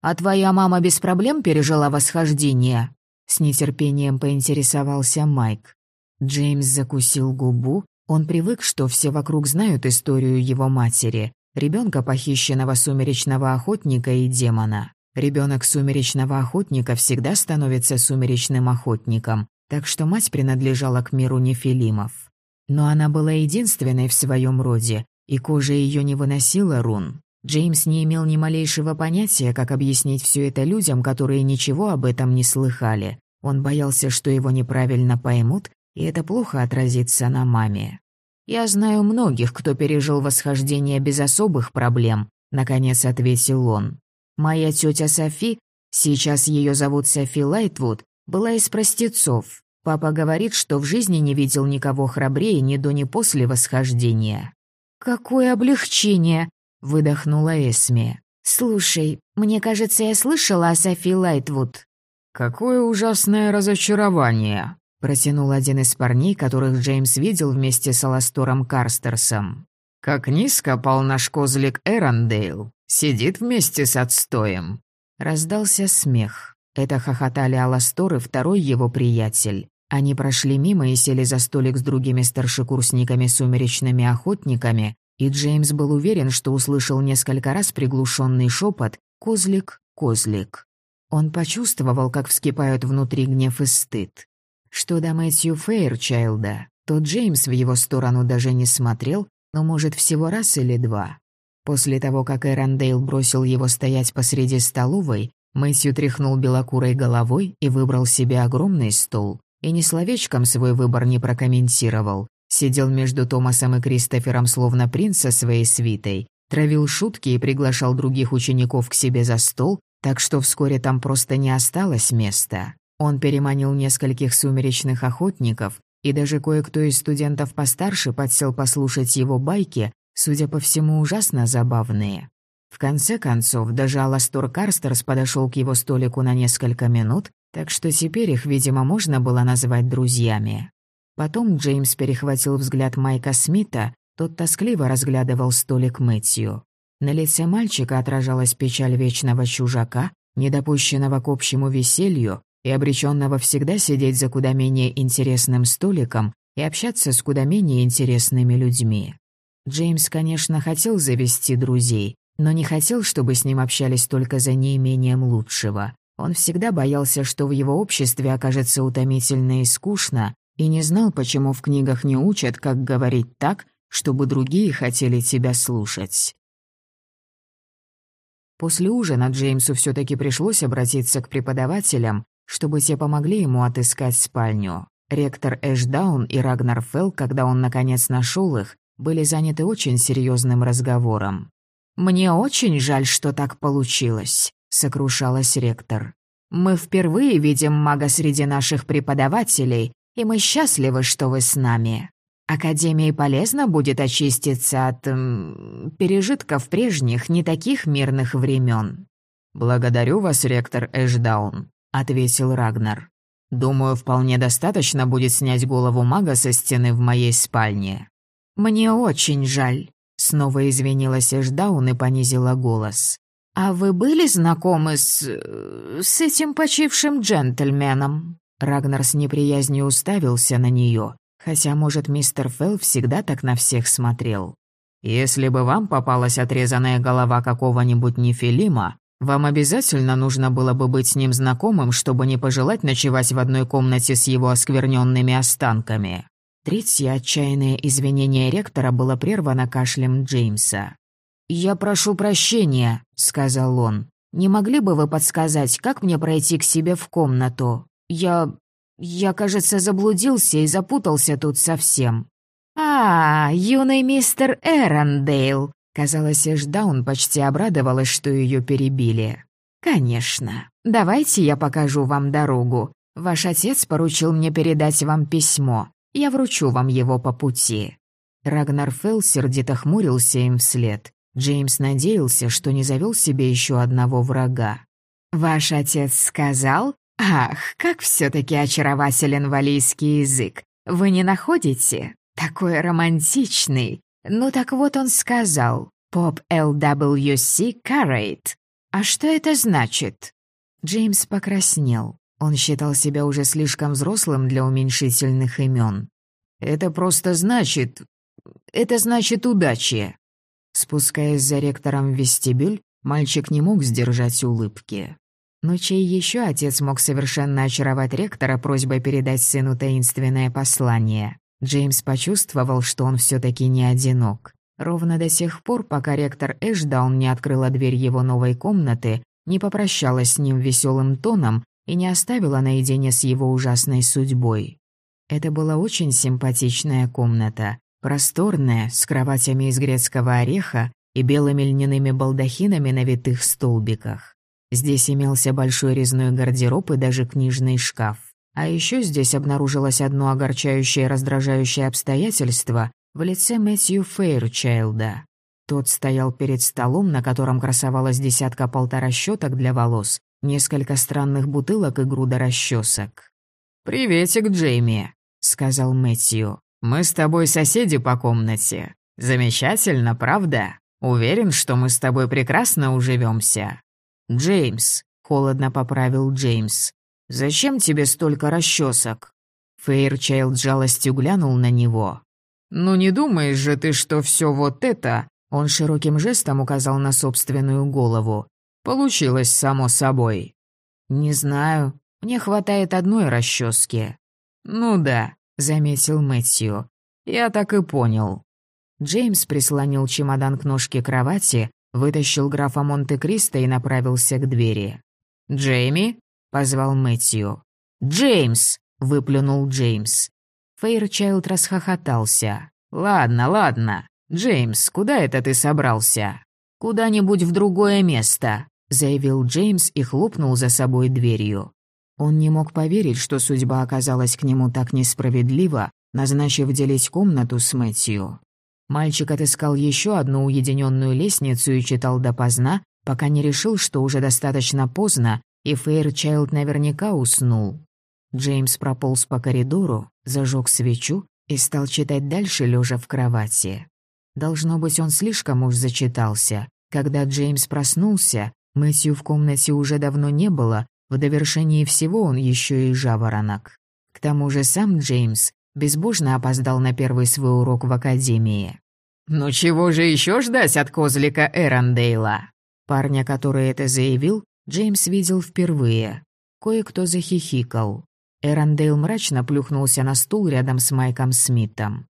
«А твоя мама без проблем пережила восхождение?» С нетерпением поинтересовался Майк. Джеймс закусил губу. Он привык, что все вокруг знают историю его матери, ребенка похищенного сумеречного охотника и демона. Ребенок сумеречного охотника всегда становится сумеречным охотником, так что мать принадлежала к миру нефилимов. Но она была единственной в своем роде, и кожа ее не выносила рун. Джеймс не имел ни малейшего понятия, как объяснить все это людям, которые ничего об этом не слыхали. Он боялся, что его неправильно поймут, и это плохо отразится на маме. «Я знаю многих, кто пережил восхождение без особых проблем», — наконец ответил он. «Моя тетя Софи, сейчас ее зовут Софи Лайтвуд, была из простецов. Папа говорит, что в жизни не видел никого храбрее ни до, ни после восхождения». «Какое облегчение!» Выдохнула Эсми. «Слушай, мне кажется, я слышала о Софи Лайтвуд». «Какое ужасное разочарование», — протянул один из парней, которых Джеймс видел вместе с Аластором Карстерсом. «Как низко пал наш козлик Эрондейл. Сидит вместе с отстоем». Раздался смех. Это хохотали Аластор и второй его приятель. Они прошли мимо и сели за столик с другими старшекурсниками-сумеречными охотниками, и Джеймс был уверен, что услышал несколько раз приглушенный шепот «Козлик, козлик». Он почувствовал, как вскипают внутри гнев и стыд. Что до Мэтью Фейрчайлда, то Джеймс в его сторону даже не смотрел, но, может, всего раз или два. После того, как Эрондейл бросил его стоять посреди столовой, Мэтью тряхнул белокурой головой и выбрал себе огромный стол, и ни словечком свой выбор не прокомментировал, Сидел между Томасом и Кристофером словно принц со своей свитой, травил шутки и приглашал других учеников к себе за стол, так что вскоре там просто не осталось места. Он переманил нескольких сумеречных охотников, и даже кое-кто из студентов постарше подсел послушать его байки, судя по всему, ужасно забавные. В конце концов, даже Аластор Карстерс подошел к его столику на несколько минут, так что теперь их, видимо, можно было назвать друзьями. Потом Джеймс перехватил взгляд Майка Смита, тот тоскливо разглядывал столик Мэтью. На лице мальчика отражалась печаль вечного чужака, недопущенного к общему веселью и обреченного всегда сидеть за куда менее интересным столиком и общаться с куда менее интересными людьми. Джеймс, конечно, хотел завести друзей, но не хотел, чтобы с ним общались только за неимением лучшего. Он всегда боялся, что в его обществе окажется утомительно и скучно, и не знал, почему в книгах не учат, как говорить так, чтобы другие хотели тебя слушать. После ужина Джеймсу все таки пришлось обратиться к преподавателям, чтобы те помогли ему отыскать спальню. Ректор Эшдаун и Рагнар Фелл, когда он наконец нашел их, были заняты очень серьезным разговором. «Мне очень жаль, что так получилось», — сокрушалась ректор. «Мы впервые видим мага среди наших преподавателей, и мы счастливы, что вы с нами. Академии полезно будет очиститься от... Эм, пережитков прежних, не таких мирных времен. «Благодарю вас, ректор Эшдаун», — ответил Рагнар. «Думаю, вполне достаточно будет снять голову мага со стены в моей спальне». «Мне очень жаль», — снова извинилась Эшдаун и понизила голос. «А вы были знакомы с... с этим почившим джентльменом?» Рагнар с неприязнью уставился на нее, хотя, может, мистер Фелл всегда так на всех смотрел. «Если бы вам попалась отрезанная голова какого-нибудь нефилима, вам обязательно нужно было бы быть с ним знакомым, чтобы не пожелать ночевать в одной комнате с его оскверненными останками». Третье отчаянное извинение ректора было прервано кашлем Джеймса. «Я прошу прощения», — сказал он. «Не могли бы вы подсказать, как мне пройти к себе в комнату?» Я... я, кажется, заблудился и запутался тут совсем». «А, юный мистер Эрондейл!» Казалось, Эшдаун почти обрадовалась, что ее перебили. «Конечно. Давайте я покажу вам дорогу. Ваш отец поручил мне передать вам письмо. Я вручу вам его по пути». Рагнар Фелл сердито хмурился им вслед. Джеймс надеялся, что не завел себе еще одного врага. «Ваш отец сказал, Ах, как все-таки очарователен валийский язык. Вы не находите? Такой романтичный. Ну так вот он сказал. Поп LWC Carrate. А что это значит? Джеймс покраснел. Он считал себя уже слишком взрослым для уменьшительных имен. Это просто значит... Это значит удачи. Спускаясь за ректором в вестибюль, Мальчик не мог сдержать улыбки. Но чей еще отец мог совершенно очаровать ректора просьбой передать сыну таинственное послание? Джеймс почувствовал, что он все таки не одинок. Ровно до сих пор, пока ректор Эшдаун не открыла дверь его новой комнаты, не попрощалась с ним веселым тоном и не оставила наедине с его ужасной судьбой. Это была очень симпатичная комната, просторная, с кроватями из грецкого ореха и белыми льняными балдахинами на витых столбиках. Здесь имелся большой резной гардероб и даже книжный шкаф. А еще здесь обнаружилось одно огорчающее и раздражающее обстоятельство в лице Мэтью Фейрчайлда. Тот стоял перед столом, на котором красовалась десятка-полтора щеток для волос, несколько странных бутылок и груда расчесок. «Приветик, Джейми», — сказал Мэтью. «Мы с тобой соседи по комнате. Замечательно, правда? Уверен, что мы с тобой прекрасно уживемся. «Джеймс», — холодно поправил Джеймс. «Зачем тебе столько расчесок?» Фейрчайлд жалостью глянул на него. «Ну не думаешь же ты, что все вот это...» Он широким жестом указал на собственную голову. «Получилось само собой». «Не знаю. Мне хватает одной расчески». «Ну да», — заметил Мэтью. «Я так и понял». Джеймс прислонил чемодан к ножке кровати, вытащил графа Монте-Кристо и направился к двери. «Джейми?» — позвал Мэтью. «Джеймс!» — выплюнул Джеймс. Фейрчайлд расхохотался. «Ладно, ладно. Джеймс, куда это ты собрался?» «Куда-нибудь в другое место», — заявил Джеймс и хлопнул за собой дверью. Он не мог поверить, что судьба оказалась к нему так несправедлива, назначив делить комнату с Мэтью. Мальчик отыскал еще одну уединенную лестницу и читал допоздна, пока не решил, что уже достаточно поздно, и Фейрчайлд наверняка уснул. Джеймс прополз по коридору, зажег свечу и стал читать дальше, лежа в кровати. Должно быть, он слишком уж зачитался. Когда Джеймс проснулся, Мэтью в комнате уже давно не было, в довершении всего он еще и жаворонок. К тому же сам Джеймс безбожно опоздал на первый свой урок в академии. «Ну чего же еще ждать от козлика Эрондейла?» Парня, который это заявил, Джеймс видел впервые. Кое-кто захихикал. Эрондейл мрачно плюхнулся на стул рядом с Майком Смитом.